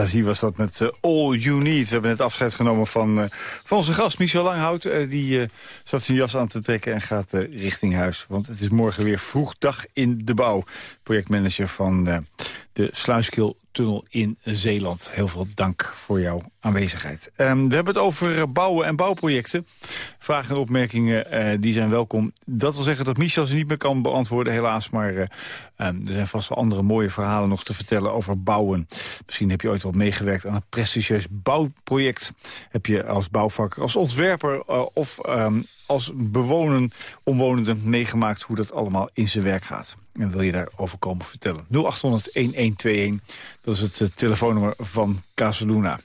Zazie was dat met uh, All You Need. We hebben net afscheid genomen van, uh, van onze gast Michel Langhout. Uh, die zat zijn jas aan te trekken en gaat richting huis. Want het is morgen weer vroeg dag in de bouw. Projectmanager van de Sluiskil tunnel in Zeeland. Heel veel dank voor jouw aanwezigheid. Um, we hebben het over bouwen en bouwprojecten. Vragen en opmerkingen uh, die zijn welkom. Dat wil zeggen dat Michel ze niet meer kan beantwoorden, helaas. Maar uh, um, er zijn vast wel andere mooie verhalen nog te vertellen over bouwen. Misschien heb je ooit wel meegewerkt aan een prestigieus bouwproject. Heb je als bouwvakker, als ontwerper uh, of um, als bewonen, omwonende meegemaakt hoe dat allemaal in zijn werk gaat. En wil je daarover komen vertellen? 0800-1121, dat is het telefoonnummer van Casaluna.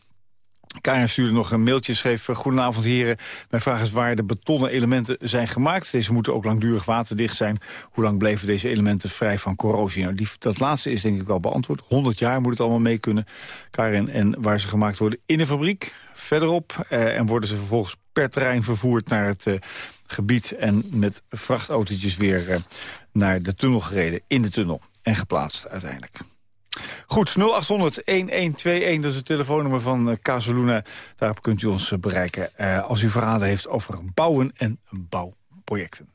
Karen stuurde nog een mailtje schreef... Eh, Goedenavond heren, mijn vraag is waar de betonnen elementen zijn gemaakt. Deze moeten ook langdurig waterdicht zijn. Hoe lang bleven deze elementen vrij van corrosie? Nou, die, dat laatste is denk ik al beantwoord. 100 jaar moet het allemaal mee kunnen, Karen. En waar ze gemaakt worden in een fabriek, verderop. Eh, en worden ze vervolgens per terrein vervoerd naar het uh, gebied... en met vrachtautootjes weer uh, naar de tunnel gereden, in de tunnel. En geplaatst uiteindelijk. Goed, 0800-1121, dat is het telefoonnummer van uh, Casaluna. Daarop kunt u ons uh, bereiken uh, als u verhalen heeft over bouwen en bouwprojecten.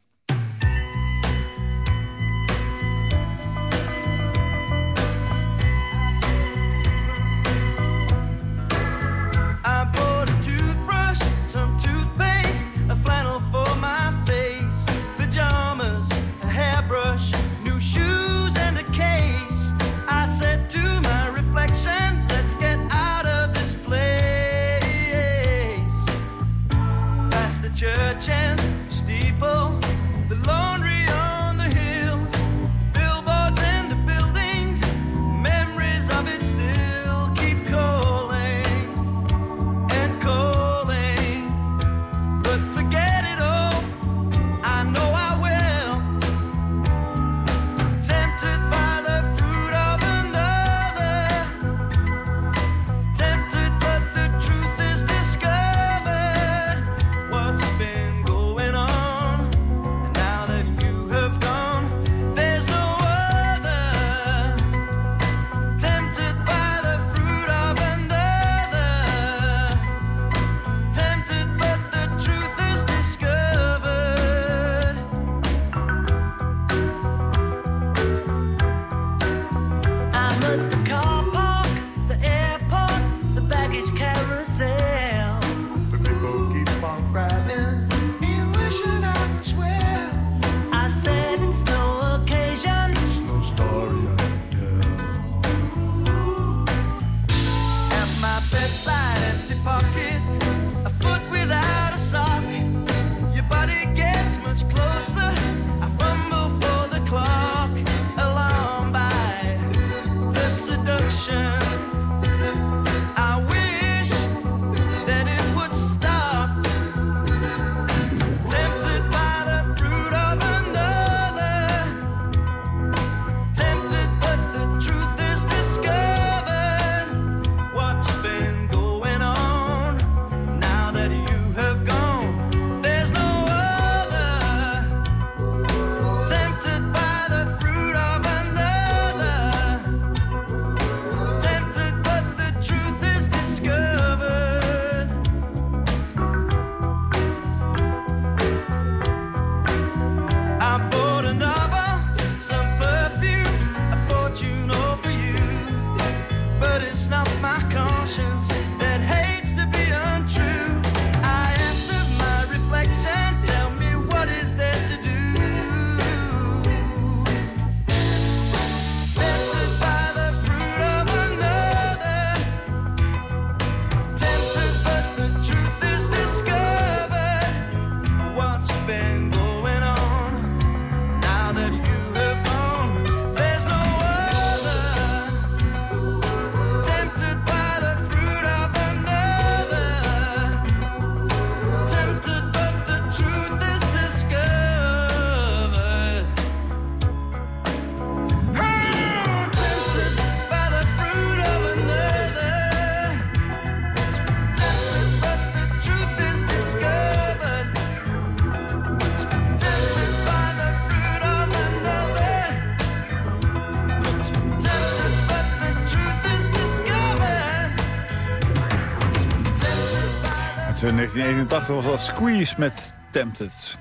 1981 was dat Squeeze met Tempted.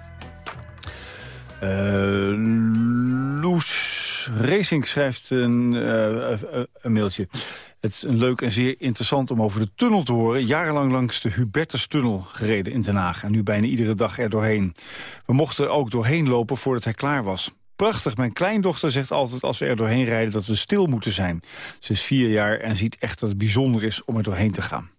Uh, Loes Racing schrijft een, uh, een mailtje. Het is een leuk en zeer interessant om over de tunnel te horen. Jarenlang langs de Hubertustunnel gereden in Den Haag. En nu bijna iedere dag er doorheen. We mochten er ook doorheen lopen voordat hij klaar was. Prachtig, mijn kleindochter zegt altijd als we er doorheen rijden... dat we stil moeten zijn. Ze is vier jaar en ziet echt dat het bijzonder is om er doorheen te gaan.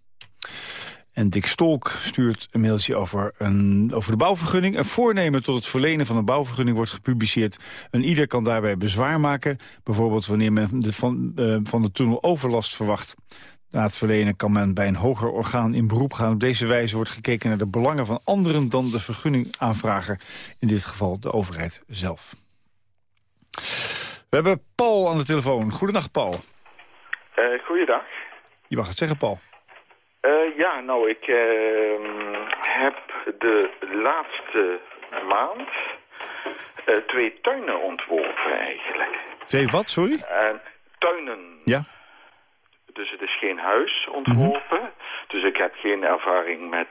En Dick Stolk stuurt een mailtje over, een, over de bouwvergunning. Een voornemen tot het verlenen van een bouwvergunning wordt gepubliceerd. En ieder kan daarbij bezwaar maken. Bijvoorbeeld wanneer men de, van, uh, van de tunnel overlast verwacht. Na het verlenen kan men bij een hoger orgaan in beroep gaan. Op deze wijze wordt gekeken naar de belangen van anderen dan de vergunningaanvrager. In dit geval de overheid zelf. We hebben Paul aan de telefoon. Goedendag, Paul. Uh, goeiedag. Je mag het zeggen, Paul. Uh, ja, nou, ik uh, heb de laatste maand uh, twee tuinen ontworpen eigenlijk. Twee wat, sorry? En tuinen. Ja. Dus het is geen huis ontworpen. Mm -hmm. Dus ik heb geen ervaring met...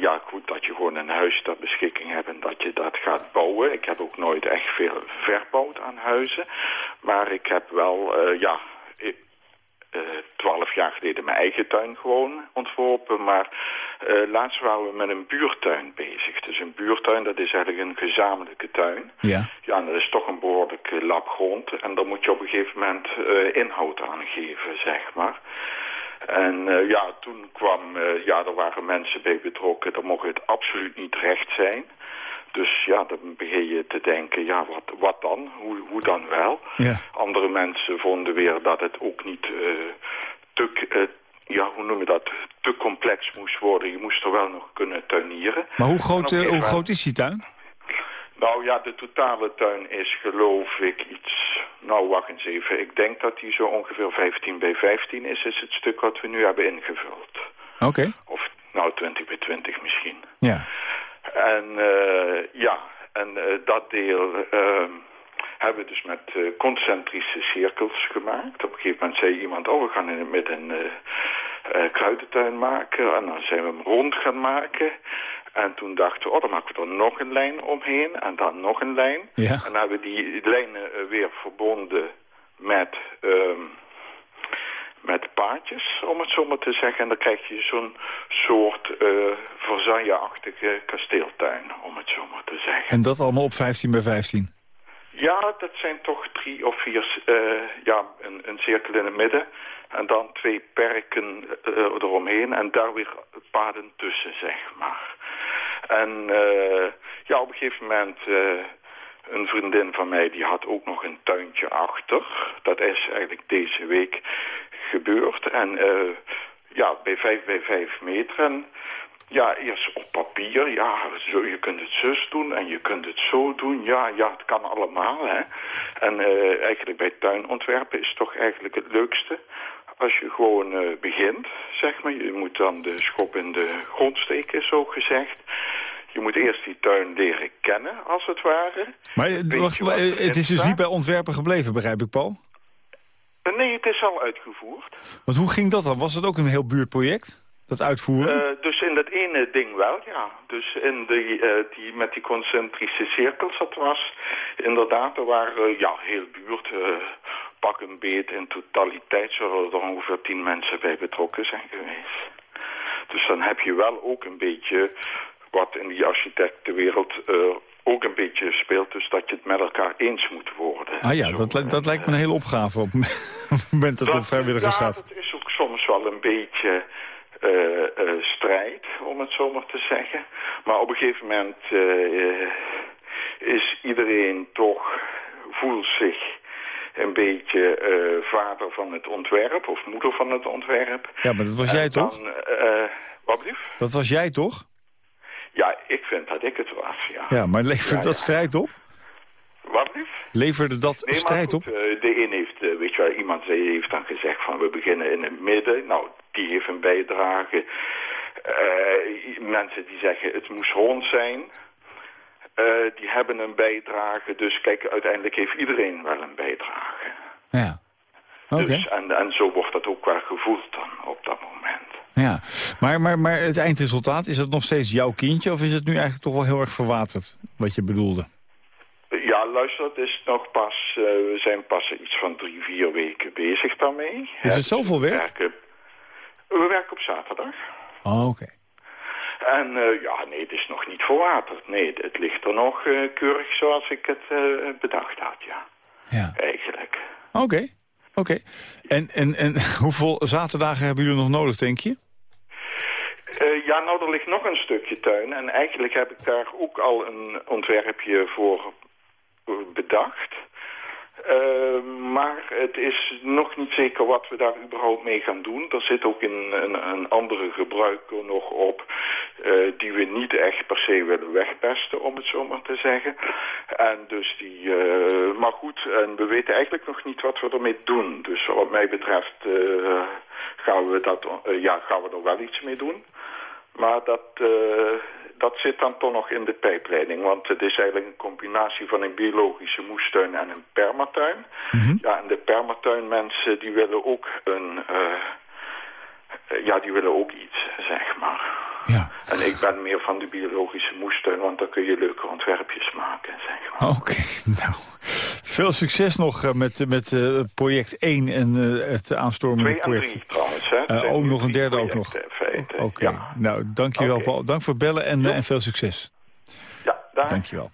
ja, goed, dat je gewoon een huis ter beschikking hebt en dat je dat gaat bouwen. Ik heb ook nooit echt veel verbouwd aan huizen. Maar ik heb wel, ja twaalf uh, jaar geleden mijn eigen tuin gewoon ontworpen. Maar uh, laatst waren we met een buurtuin bezig. Dus een buurtuin, dat is eigenlijk een gezamenlijke tuin. Ja. Ja, en dat is toch een behoorlijk lap grond. En daar moet je op een gegeven moment uh, inhoud aan geven, zeg maar. En uh, ja, toen kwam, ja, er waren mensen bij betrokken. Dan mocht het absoluut niet recht zijn. Dus ja, dan begin je te denken, ja, wat, wat dan? Hoe, hoe dan wel? Ja. Andere mensen vonden weer dat het ook niet uh, te, uh, ja, hoe noem je dat, te complex moest worden. Je moest er wel nog kunnen tuinieren. Maar hoe groot, uh, hoe groot is die tuin? Nou ja, de totale tuin is geloof ik iets... Nou, wacht eens even. Ik denk dat die zo ongeveer 15 bij 15 is, is het stuk wat we nu hebben ingevuld. Oké. Okay. Of nou 20 bij 20 misschien. Ja. En uh, ja, en uh, dat deel uh, hebben we dus met concentrische cirkels gemaakt. Op een gegeven moment zei iemand, oh we gaan in het midden een kruidentuin maken. En dan zijn we hem rond gaan maken. En toen dachten we, oh dan maken we er nog een lijn omheen en dan nog een lijn. Ja. En dan hebben we die lijnen weer verbonden met... Um, met paadjes, om het zo maar te zeggen. En dan krijg je zo'n soort uh, kasteeltuin, om het zo maar te zeggen. En dat allemaal op 15 bij 15? Ja, dat zijn toch drie of vier, uh, ja, een, een, cirkel in het midden. En dan twee perken uh, eromheen en daar weer paden tussen, zeg maar. En ja, op een gegeven moment... Een vriendin van mij die had ook nog een tuintje achter. Dat is eigenlijk deze week gebeurd. En uh, ja, bij 5 bij 5 meter. En ja, eerst op papier. Ja, zo, je kunt het zus doen en je kunt het zo doen. Ja, ja, het kan allemaal. Hè. En uh, eigenlijk bij tuinontwerpen is toch eigenlijk het leukste als je gewoon uh, begint, zeg maar. Je moet dan de schop in de grond steken, zo gezegd. Je moet eerst die tuin leren kennen, als het ware. Maar wacht, het is dus niet bij ontwerpen gebleven, begrijp ik, Paul? Nee, het is al uitgevoerd. Want hoe ging dat dan? Was het ook een heel buurtproject? Dat uitvoeren? Uh, dus in dat ene ding wel, ja. Dus in die, uh, die, met die concentrische cirkels, dat was inderdaad, er waren uh, ja, heel buurt, pak een beet in totaliteit, zullen er ongeveer tien mensen bij betrokken zijn geweest. Dus dan heb je wel ook een beetje wat in die architectenwereld ook een beetje speelt. Dus dat je het met elkaar eens moet worden. Ah ja, dat, li dat lijkt me een hele opgave op het moment dat het op vrijwilligers ja, gaat. het is ook soms wel een beetje uh, uh, strijd, om het zo maar te zeggen. Maar op een gegeven moment uh, is iedereen toch, voelt zich een beetje vader van het ontwerp of moeder van het ontwerp. Ja, maar dat was jij dan, toch? wat lief? Dat was jij toch? Ja, ik vind dat ik het was, ja. Ja, maar leverde ja, dat ja. strijd op? Wat lief? Leverde dat nee, strijd goed, op? Uh, de een heeft, uh, weet je wel, iemand heeft dan gezegd van we beginnen in het midden. Nou, die heeft een bijdrage. Uh, mensen die zeggen het moest rond zijn. die hebben een bijdrage. Dus kijk, uiteindelijk heeft iedereen wel een bijdrage. Ja. Oké. Okay. Dus, en, en zo wordt dat ook wel gevoeld dan op dat. Ja, maar, maar, maar het eindresultaat, is het nog steeds jouw kindje... of is het nu eigenlijk toch wel heel erg verwaterd, wat je bedoelde? Ja, luister, het is nog pas... Uh, we zijn pas iets van drie, vier weken bezig daarmee. Is het zoveel werk? We werken, we werken op zaterdag. Oh, oké. En uh, ja, nee, het is nog niet verwaterd. Nee, het ligt er nog uh, keurig zoals ik het bedacht had, ja. Ja. Eigenlijk. Oké, oké. En, en, en hoeveel zaterdagen hebben jullie nog nodig, denk je? Uh, ja, nou, er ligt nog een stukje tuin. En eigenlijk heb ik daar ook al een ontwerpje voor bedacht. Uh, maar het is nog niet zeker wat we daar überhaupt mee gaan doen. Er zit ook een, een, een andere gebruiker nog op... Uh, die we niet echt per se willen wegpesten, om het zo maar te zeggen. En dus die... Uh, maar goed, en we weten eigenlijk nog niet wat we ermee doen. Dus wat mij betreft gaan, we dat, ja, gaan we er wel iets mee doen. Maar dat dat zit dan toch nog in de pijpleiding. Want het is eigenlijk een combinatie van een biologische moestuin en een permatuin. Mhm. Ja, en de permatuinmensen die willen ook een... Uh, ja, die willen ook iets, zeg maar. En ik ben meer van de biologische moestuin, want dan kun je leuke ontwerpjes maken, zeg maar. Oké, nou. Veel succes nog uh, met, met uh, project 1 en het aanstormende project. 2 en 3 trouwens, hè. ook nog een derde ook nog. Oké, okay. ja. nou, dankjewel okay. Paul. Dank voor bellen en, en veel succes. Ja, daar. Dankjewel.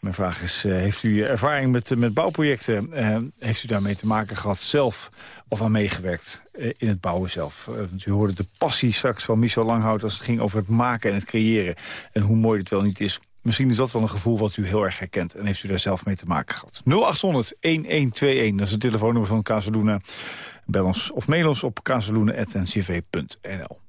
Mijn vraag is, uh, heeft u ervaring met, met bouwprojecten? Uh, heeft u daarmee te maken gehad zelf of aan meegewerkt uh, in het bouwen zelf? u hoorde de passie straks van Michel Langhout als het ging over het maken en het creëren. En hoe mooi het wel niet is. Misschien is dat wel een gevoel wat u heel erg herkent. En heeft u daar zelf mee te maken gehad. 0800-1121, dat is het telefoonnummer van Casaluna. Bel ons of mail ons op casaluna.ncv.nl.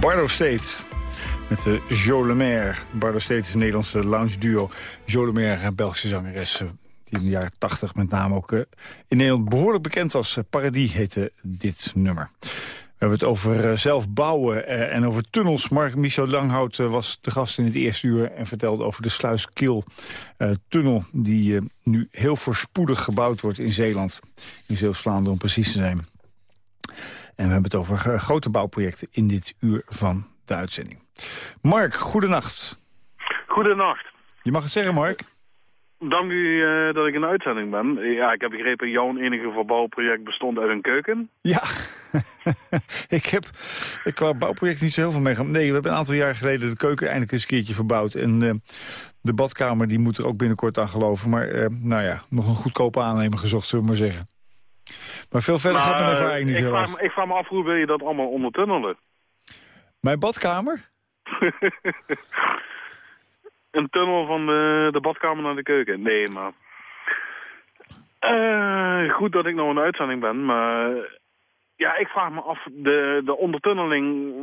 Bardo State met de Jo Lemaire. Bardo State is een Nederlandse lounge duo. Jo Lemaire, een Belgische zangeres... die in de jaren 80 met name ook in Nederland behoorlijk bekend was. Paradis heette dit nummer. We hebben het over zelf bouwen en over tunnels. Mark Michel Langhout was de gast in het eerste uur... en vertelde over de Sluiskil-tunnel... die nu heel voorspoedig gebouwd wordt in Zeeland. In Zeeuws-Vlaanderen om precies te zijn. En we hebben het over grote bouwprojecten in dit uur van de uitzending. Mark, goedenacht. Goedenacht. Je mag het zeggen, Mark. Dank u uh, dat ik in de uitzending ben. Ja, ik heb begrepen, jouw enige verbouwproject bestond uit een keuken. Ja, ik heb ik qua bouwproject niet zo heel veel meegemaakt. Nee, we hebben een aantal jaar geleden de keuken eindelijk eens een keertje verbouwd. En uh, de badkamer die moet er ook binnenkort aan geloven. Maar uh, nou ja, nog een goedkope aannemer gezocht, zullen we maar zeggen. Maar veel verder gaat mijn ervaring niet ik heel vraag, Ik vraag me af, hoe wil je dat allemaal ondertunnelen? Mijn badkamer? een tunnel van de, de, badkamer naar de keuken. Nee, maar... Uh, goed dat ik nog een uitzending ben, maar... Ja, ik vraag me af, de, de ondertunneling...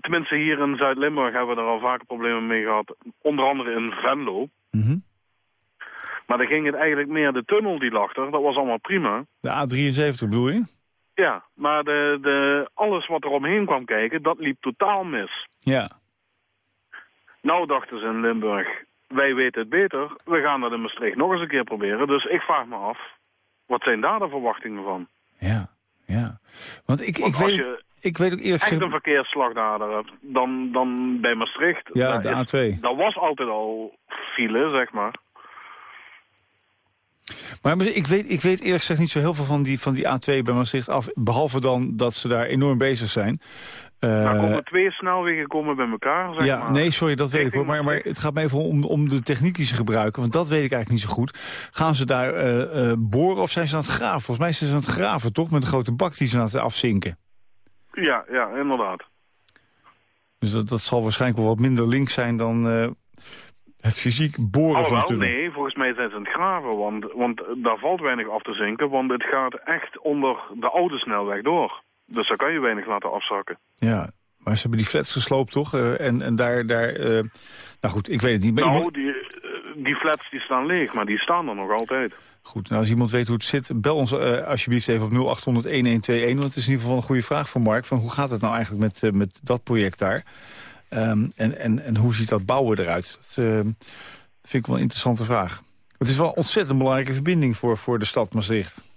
Tenminste, hier in Zuid-Limburg hebben we er al vaker problemen mee gehad. Onder andere in Venlo. Mm -hmm. Maar dan ging het eigenlijk meer de tunnel die lag er. Dat was allemaal prima. De A73 bedoel je? Ja, maar de, de, alles wat er omheen kwam kijken, dat liep totaal mis. Ja. Nou dachten ze in Limburg, wij weten het beter. We gaan dat in Maastricht nog eens een keer proberen. Dus ik vraag me af, wat zijn daar de verwachtingen van? Ja, ja. Want ik, Want ik als weet... je ik weet ook eerlijk echt een verkeersslagnader hebt, dan, dan bij Maastricht... Ja, de is- A2. Dat was altijd al file, zeg maar. Maar ik weet, ik weet eerlijk gezegd niet zo heel veel van die, van die A2 bij Maastricht af. Behalve dan dat ze daar enorm bezig zijn. Eh, Nou, komen twee snelwegen komen bij elkaar, zeg ja, maar. nee, sorry, dat weet ik hoor. Maar, maar het gaat me even om, om de techniek die ze gebruiken. Want dat weet ik eigenlijk niet zo goed. Gaan ze daar eh, eh, boren of zijn ze aan het graven? Volgens mij zijn ze aan het graven, toch? Met een grote bak die ze aan het afzinken. Ja, ja, inderdaad. Dus dat, dat zal waarschijnlijk wel wat minder link zijn dan eh, het fysiek boren van tunnel. nee, volgens mij zijn ze aan het graven, want, want daar valt weinig af te zinken, want het gaat echt onder de oude snelweg door. Dus daar kan je weinig laten afzakken. Ja, maar ze hebben die flats gesloopt, toch? Eh, en, en daar... daar eh, nou goed, ik weet het niet. Maar Nou, iemand- die, eh, die flats die staan leeg, maar die staan er nog altijd. Goed, nou als iemand weet hoe het zit, bel ons alsjeblieft even op 0800-1121. Want het is in ieder geval een goede vraag van Mark. Van hoe gaat het nou eigenlijk met, met dat project daar? Ehm, en, en, en hoe ziet dat bouwen eruit? Dat eh, vind ik wel een interessante vraag. Het is wel een ontzettend belangrijke verbinding voor, voor de stad Maastricht.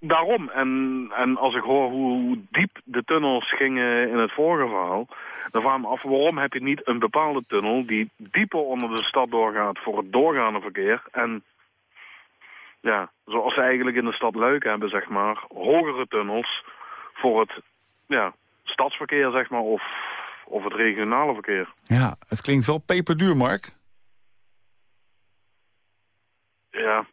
Daarom, en, en als ik hoor hoe diep de tunnels gingen in het vorige verhaal... dan vraag ik me af, waarom heb je niet een bepaalde tunnel... die dieper onder de stad doorgaat voor het doorgaande verkeer... en ja, zoals ze eigenlijk in de stad Luik hebben, zeg maar... hogere tunnels voor het ja, stadsverkeer, zeg maar, of, of het regionale verkeer. Ja, het klinkt wel peperduur, Mark. Ja,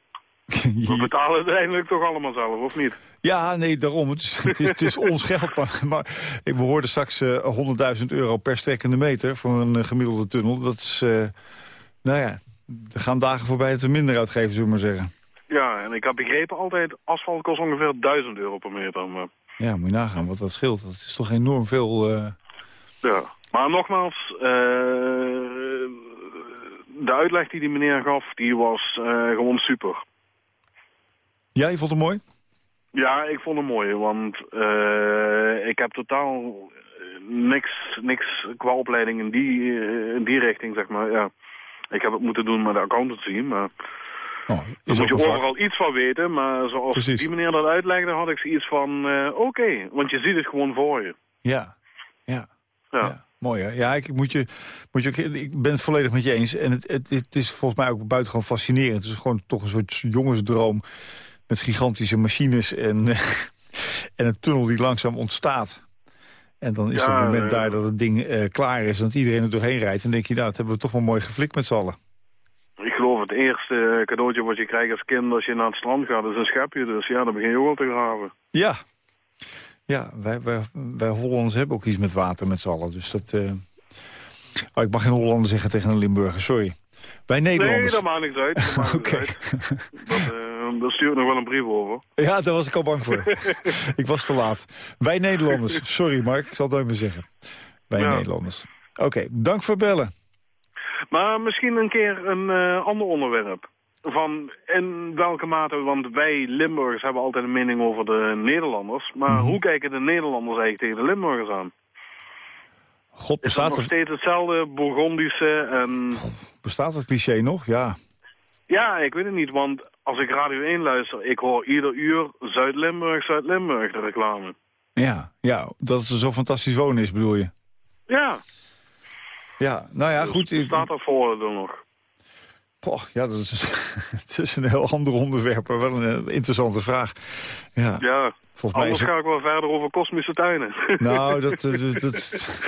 we betalen het uiteindelijk toch allemaal zelf, of niet? Ja, nee, daarom. Het is, het is, het is ons geld. Maar, maar we hoorden straks eh 100.000 euro per strekkende meter voor een eh, gemiddelde tunnel. Dat is, eh, nou ja, er gaan dagen voorbij dat we minder uitgeven, zullen we maar zeggen. Ja, en ik heb begrepen altijd, asfalt kost ongeveer 1000 euro per meter. Maar, Ja, moet je nagaan wat dat scheelt. Dat is toch enorm veel... ja. maar nogmaals, eh, de uitleg die die meneer gaf, die was eh, gewoon super. Ja, je vond het mooi? Ja, ik vond het mooi, want eh, ik heb totaal niks, niks qua opleiding in die, in die richting, zeg maar. Ja. Ik heb het moeten doen met de accountancy, maar Oh, daar moet je vak. overal iets van weten. Maar zoals Precies. die meneer dat uitlegde, had ik zoiets van, oké, want je ziet het gewoon voor je. Ja, ja, Ja. Mooi, hè? Ja, ik, moet je, moet je, ook- ik ben het volledig met je eens. En het, het, het is volgens mij ook buitengewoon fascinerend. Het is gewoon toch een soort jongensdroom met gigantische machines en, en een tunnel die langzaam ontstaat. En dan is Ja, het moment eh, daar dat het ding eh, klaar is... en dat iedereen er doorheen rijdt. En dan denk je, nou, dat hebben we toch wel mooi geflikt met z'n allen. Ik geloof het eerste cadeautje wat je krijgt als kind als je naar het strand gaat, is een schepje. Dus ja, dan begin je ook al te graven. Ja, ja wij, wij, wij Hollanders hebben ook iets met water met z'n allen. Dus dat... eh, Oh, ik mag geen Hollander zeggen tegen een Limburger, sorry. Wij Nee, Nederlanders. dat maakt niks uit. Dat Oké. uit. Dat, eh, daar stuurt nog wel een brief over. Ja, daar was ik al bang voor. ik was te laat. Wij Nederlanders. Sorry, Mark. Ik zal het nooit meer zeggen. Ja. Nederlanders. Oké, dank voor bellen. Maar misschien een keer een eh, ander onderwerp. Van in welke mate, want wij Limburgers hebben altijd een mening over de Nederlanders. Maar Mhm. hoe kijken de Nederlanders eigenlijk tegen de Limburgers aan? God, Is bestaat, nog er, steeds hetzelfde Bourgondische en... bestaat het cliché nog? Ja. Ja, ik weet het niet, want als ik Radio 1 luister, ik hoor ieder uur Zuid-Limburg, Zuid-Limburg, de reclame. Ja, ja, dat het zo fantastisch wonen is, bedoel je? Ja, Ja, nou ja, goed. ik- staat dat voor dan nog. Poh, ja, dat is, het is een heel ander onderwerp, maar wel een eh, interessante vraag. Ja, Ja, volgens mij anders het... ga ik wel verder over kosmische tuinen. Nou, dat, eh, dat, dat-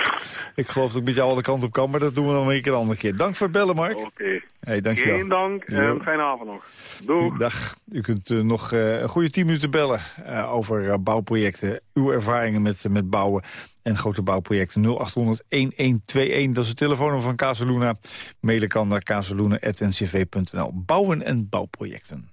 ik geloof dat ik met jou alle kanten op kan, maar dat doen we dan een keer een andere keer. Dank voor het bellen, Mark. Oké, Hey, dankjewel. geen dank en fijne avond nog. Doeg. Dag. U kunt eh, nog eh, een goede 10 minuten bellen eh, over bouwprojecten. Uw ervaringen met, met bouwen en grote bouwprojecten. 0800-1121, dat is het telefoonnummer van Casaluna. Mailen kan naar casaluna.ncv.nl. Bouwen en bouwprojecten.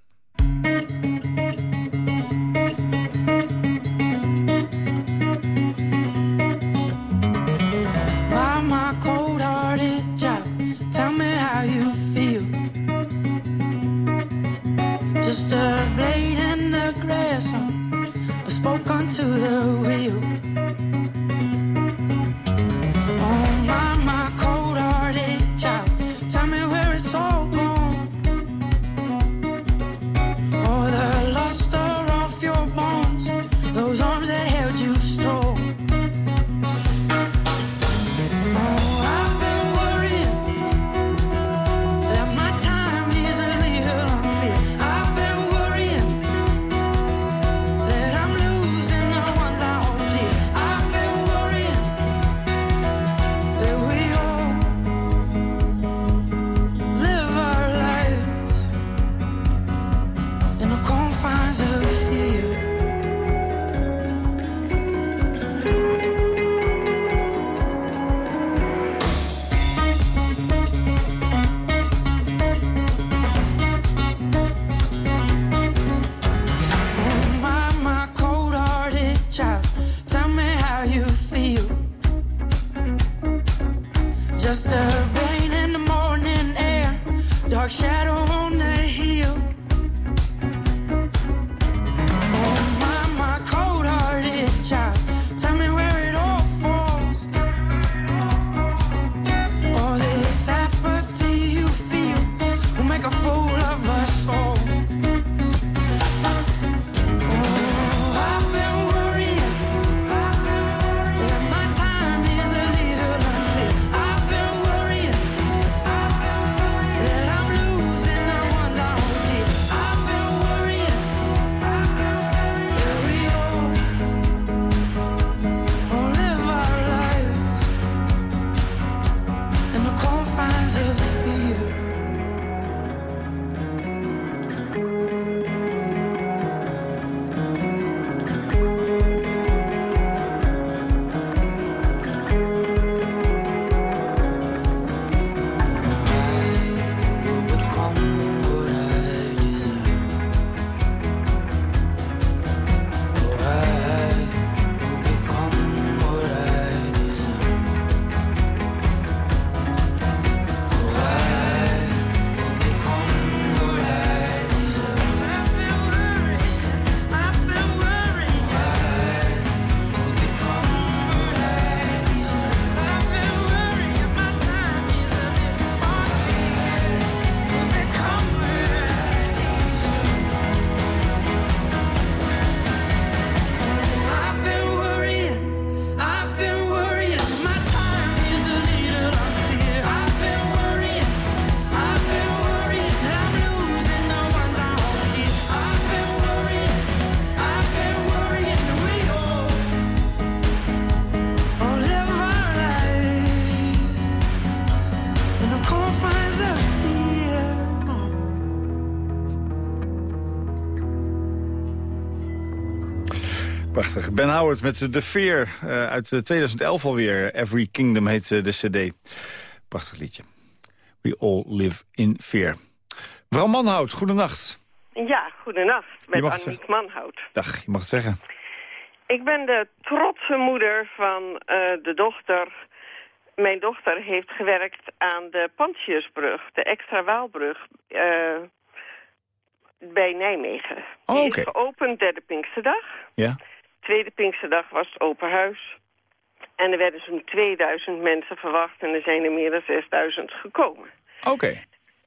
to the wheel. Just a Ben Howard met The Fear eh, uit eh, 2011 alweer. Every Kingdom heet eh, de cd. Prachtig liedje. We all live in fear. Mevrouw Manhout, goedenacht. Ja, goedenacht. Met Annemiek Manhout. Dag, je mag het zeggen. Ik ben de trotse moeder van eh, de dochter mijn dochter heeft gewerkt aan de Pantiusbrug, de extra Waalbrug, eh, bij Nijmegen. Oh, Die is geopend derde Pinksterdag. Ja. Tweede Pinksterdag was het open huis. En er werden zo'n 2000 mensen verwacht en er zijn er meer dan 6000 gekomen. Oké.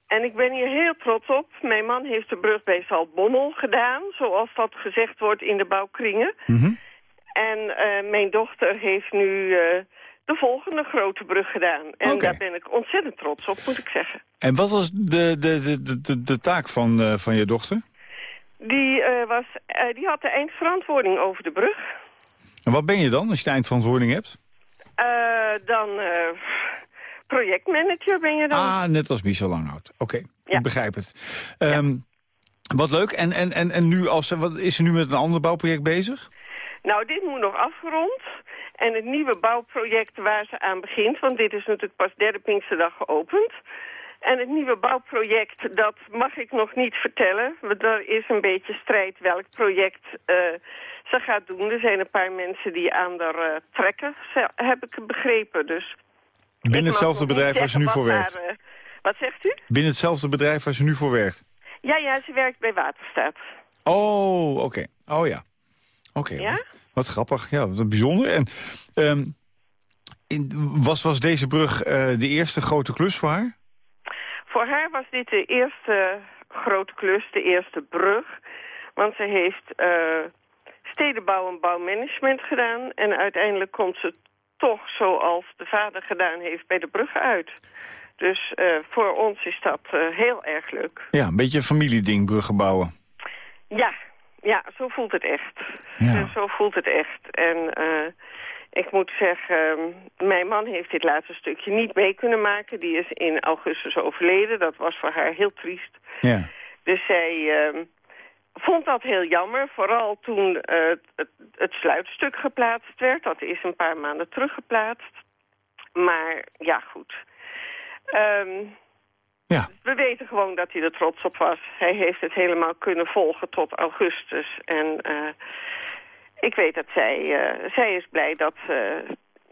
En ik ben hier heel trots op. Mijn man heeft de brug bij Zaltbommel gedaan, zoals dat gezegd wordt in de bouwkringen. Mhm. En eh, mijn dochter heeft nu eh, de volgende grote brug gedaan. En daar ben ik ontzettend trots op, moet ik zeggen. En wat was de, de, de, de, de, de taak van, eh, van je dochter? Die, eh, was, eh, die had de eindverantwoording over de brug. En wat ben je dan als je de eindverantwoording hebt? Eh, dan projectmanager ben je dan. Ah, net als Michel Langhout. Oké, Ja. ik begrijp het. Ehm, Wat leuk. En, en, en, en nu als, wat, is ze nu met een ander bouwproject bezig? Nou, dit moet nog afgerond. En het nieuwe bouwproject waar ze aan begint... want dit is natuurlijk pas derde Pinksterdag geopend... En het nieuwe bouwproject, dat mag ik nog niet vertellen. Er is een beetje strijd welk project eh, ze gaat doen. Er zijn een paar mensen die aan de eh, trekken, heb ik begrepen. Dus Binnen hetzelfde bedrijf waar ze nu voor werkt? haar, eh, wat zegt u? Binnen hetzelfde bedrijf waar ze nu voor werkt? Ja, ja, ze werkt bij Waterstaat. Oh, oké. Oh ja. Oké, Ja? wat, wat grappig. Ja, wat bijzonder. En ehm, in, was, was deze brug de eerste grote klus voor haar? Voor haar was dit de eerste grote klus, de eerste brug. Want ze heeft eh, stedenbouw en bouwmanagement gedaan. En uiteindelijk komt ze toch zoals de vader gedaan heeft bij de bruggen uit. Dus eh, voor ons is dat eh, heel erg leuk. Ja, een beetje een familieding, bruggen bouwen. Ja, ja, zo voelt het echt. Ja. En Zo voelt het echt. En eh, ik moet zeggen, mijn man heeft dit laatste stukje niet mee kunnen maken. Die is in augustus overleden. Dat was voor haar heel triest. Ja. Dus zij ehm, vond dat heel jammer. Vooral toen eh, het, het sluitstuk geplaatst werd. Dat is een paar maanden terug geplaatst. Maar ja, goed. Ehm, Ja. we weten gewoon dat hij er trots op was. Hij heeft het helemaal kunnen volgen tot augustus. En eh, ik weet dat zij, eh, zij is blij dat... eh,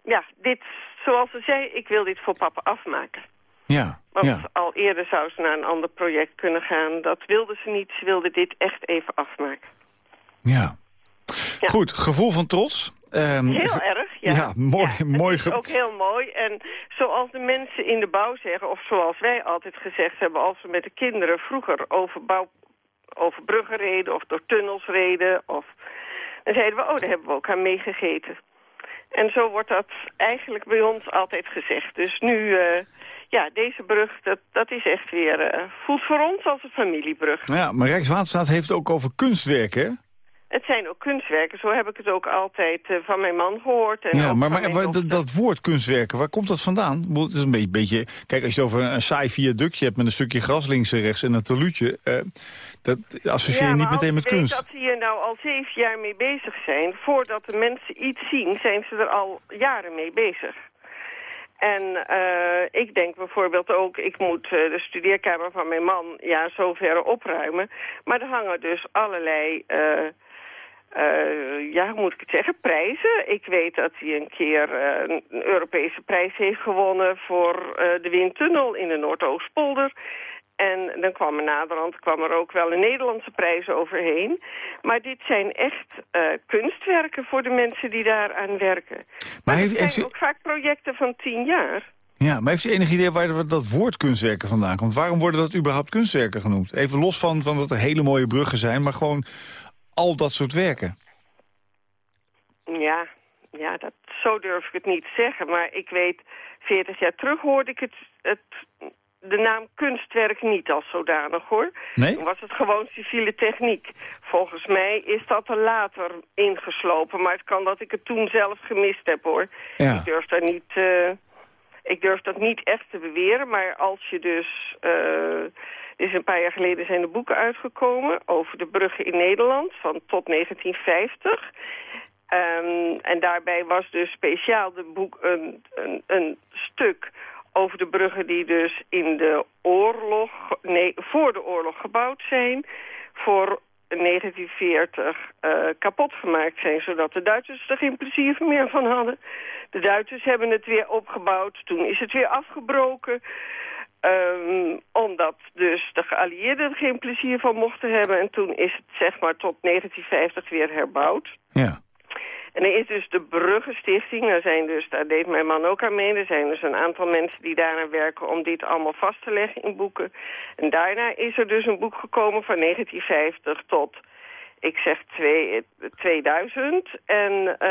ja, dit, zoals ze zei, ik wil dit voor papa afmaken. Ja, Want ja. al eerder zou ze naar een ander project kunnen gaan. Dat wilde ze niet. Ze wilde dit echt even afmaken. ja. Ja. Goed, gevoel van trots. Ehm, Heel erg, ja. Ja, mooi. het mooi is ge- ook heel mooi. En zoals de mensen in de bouw zeggen, of zoals wij altijd gezegd hebben... als we met de kinderen vroeger over, bouw, over bruggen reden of door tunnels reden... Of, dan zeiden we, oh, daar hebben we ook aan meegegeten. En zo wordt dat eigenlijk bij ons altijd gezegd. Dus nu, eh, ja, deze brug, dat, dat is echt weer... eh, voelt voor ons als een familiebrug. Ja, maar Rijkswaterstaat heeft ook over kunstwerken? Het zijn ook kunstwerken, zo heb ik het ook altijd eh, van mijn man gehoord. En Ja, maar, maar waar- dat, woord kunstwerken, waar komt dat vandaan? Het is een beetje, beetje... Kijk, als je het over een, een saai viaductje hebt met een stukje gras links en rechts en een teluutje... eh, dat associeer je ja, niet meteen met kunst. dat ze hier nou al zeven jaar mee bezig zijn... voordat de mensen iets zien, zijn ze er al jaren mee bezig. En eh, ik denk bijvoorbeeld ook, ik moet de studeerkamer van mijn man ja, zover opruimen. Maar er hangen dus allerlei, eh, ja, hoe moet ik het zeggen, prijzen. Ik weet dat hij een keer eh, een Europese prijs heeft gewonnen voor eh, de windtunnel in de Noordoostpolder. En dan kwam er naderhand kwam er ook wel een Nederlandse prijs overheen. Maar dit zijn echt kunstwerken voor de mensen die daaraan werken. Maar, heeft- het heeft zijn u- ook vaak projecten van tien jaar. Ja, maar heeft u enig idee waar dat woord kunstwerken vandaan komt? Waarom worden dat überhaupt kunstwerken genoemd? Even los van, van dat er hele mooie bruggen zijn, maar gewoon al dat soort werken. Ja, ja dat, zo durf ik het niet te zeggen. Maar ik weet, 40 jaar terug hoorde ik het, het, de naam kunstwerk niet als zodanig hoor. Nee? Toen was het gewoon civiele techniek. Volgens mij is dat er later ingeslopen. Maar het kan dat ik het toen zelf gemist heb hoor. Ja. Ik durf daar niet... eh, ik durf dat niet echt te beweren, maar als je dus... eh, is een paar jaar geleden zijn de boeken uitgekomen over de bruggen in Nederland van tot 1950. Ehm, en daarbij was dus speciaal de boek een, een, een stuk over de bruggen die dus in de oorlog, nee, voor de oorlog gebouwd zijn. Voor in 1940 eh, kapot gemaakt zijn... zodat de Duitsers er geen plezier meer van hadden. De Duitsers hebben het weer opgebouwd. Toen is het weer afgebroken. Ehm, omdat dus de geallieerden er geen plezier van mochten hebben. En toen is het zeg maar tot 1950 weer herbouwd. Ja. En er is dus de Bruggenstichting. Daar, zijn dus, daar deed mijn man ook aan mee. Er zijn dus een aantal mensen die daaraan werken om dit allemaal vast te leggen in boeken. En daarna is er dus een boek gekomen van 1950 tot, ik zeg twee, 2000. En eh,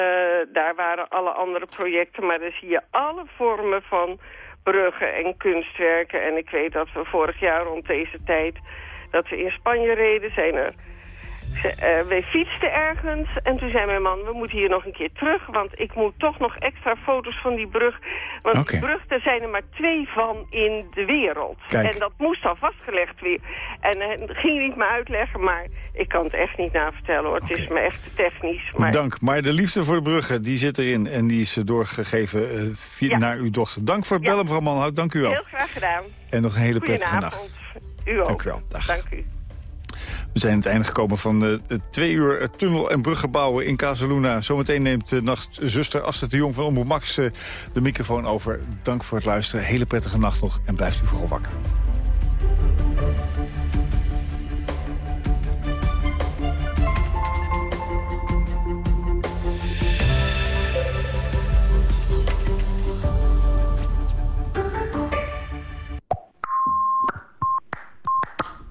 daar waren alle andere projecten. Maar dan zie je alle vormen van bruggen en kunstwerken. En ik weet dat we vorig jaar rond deze tijd... dat we in Spanje reden, zijn er... Eh, wij fietsten ergens en toen zei mijn man, we moeten hier nog een keer terug... want ik moet toch nog extra foto's van die brug. Want Oké. die brug, daar zijn er maar twee van in de wereld. Kijk. En dat moest al vastgelegd weer. En eh, dat ging je niet meer uitleggen, maar ik kan het echt niet navertellen hoor. Het is me echt te technisch. Maar... Dank. Maar de liefde voor de bruggen, die zit erin. En die is eh, doorgegeven eh, via- Ja. naar uw dochter. Dank voor het Ja. bellen, mevrouw Manhout. Dank u wel. Heel graag gedaan. En nog een hele prettige nacht. U ook. Dank u wel. Dag. Dank u. We zijn aan het einde gekomen van eh, het twee uur eh, tunnel- en bruggen bouwen in Casaluna. Zometeen neemt de nachtzuster Astrid de Jong van Omroep Max eh, de microfoon over. Dank voor het luisteren. Hele prettige nacht nog en blijft u vooral wakker.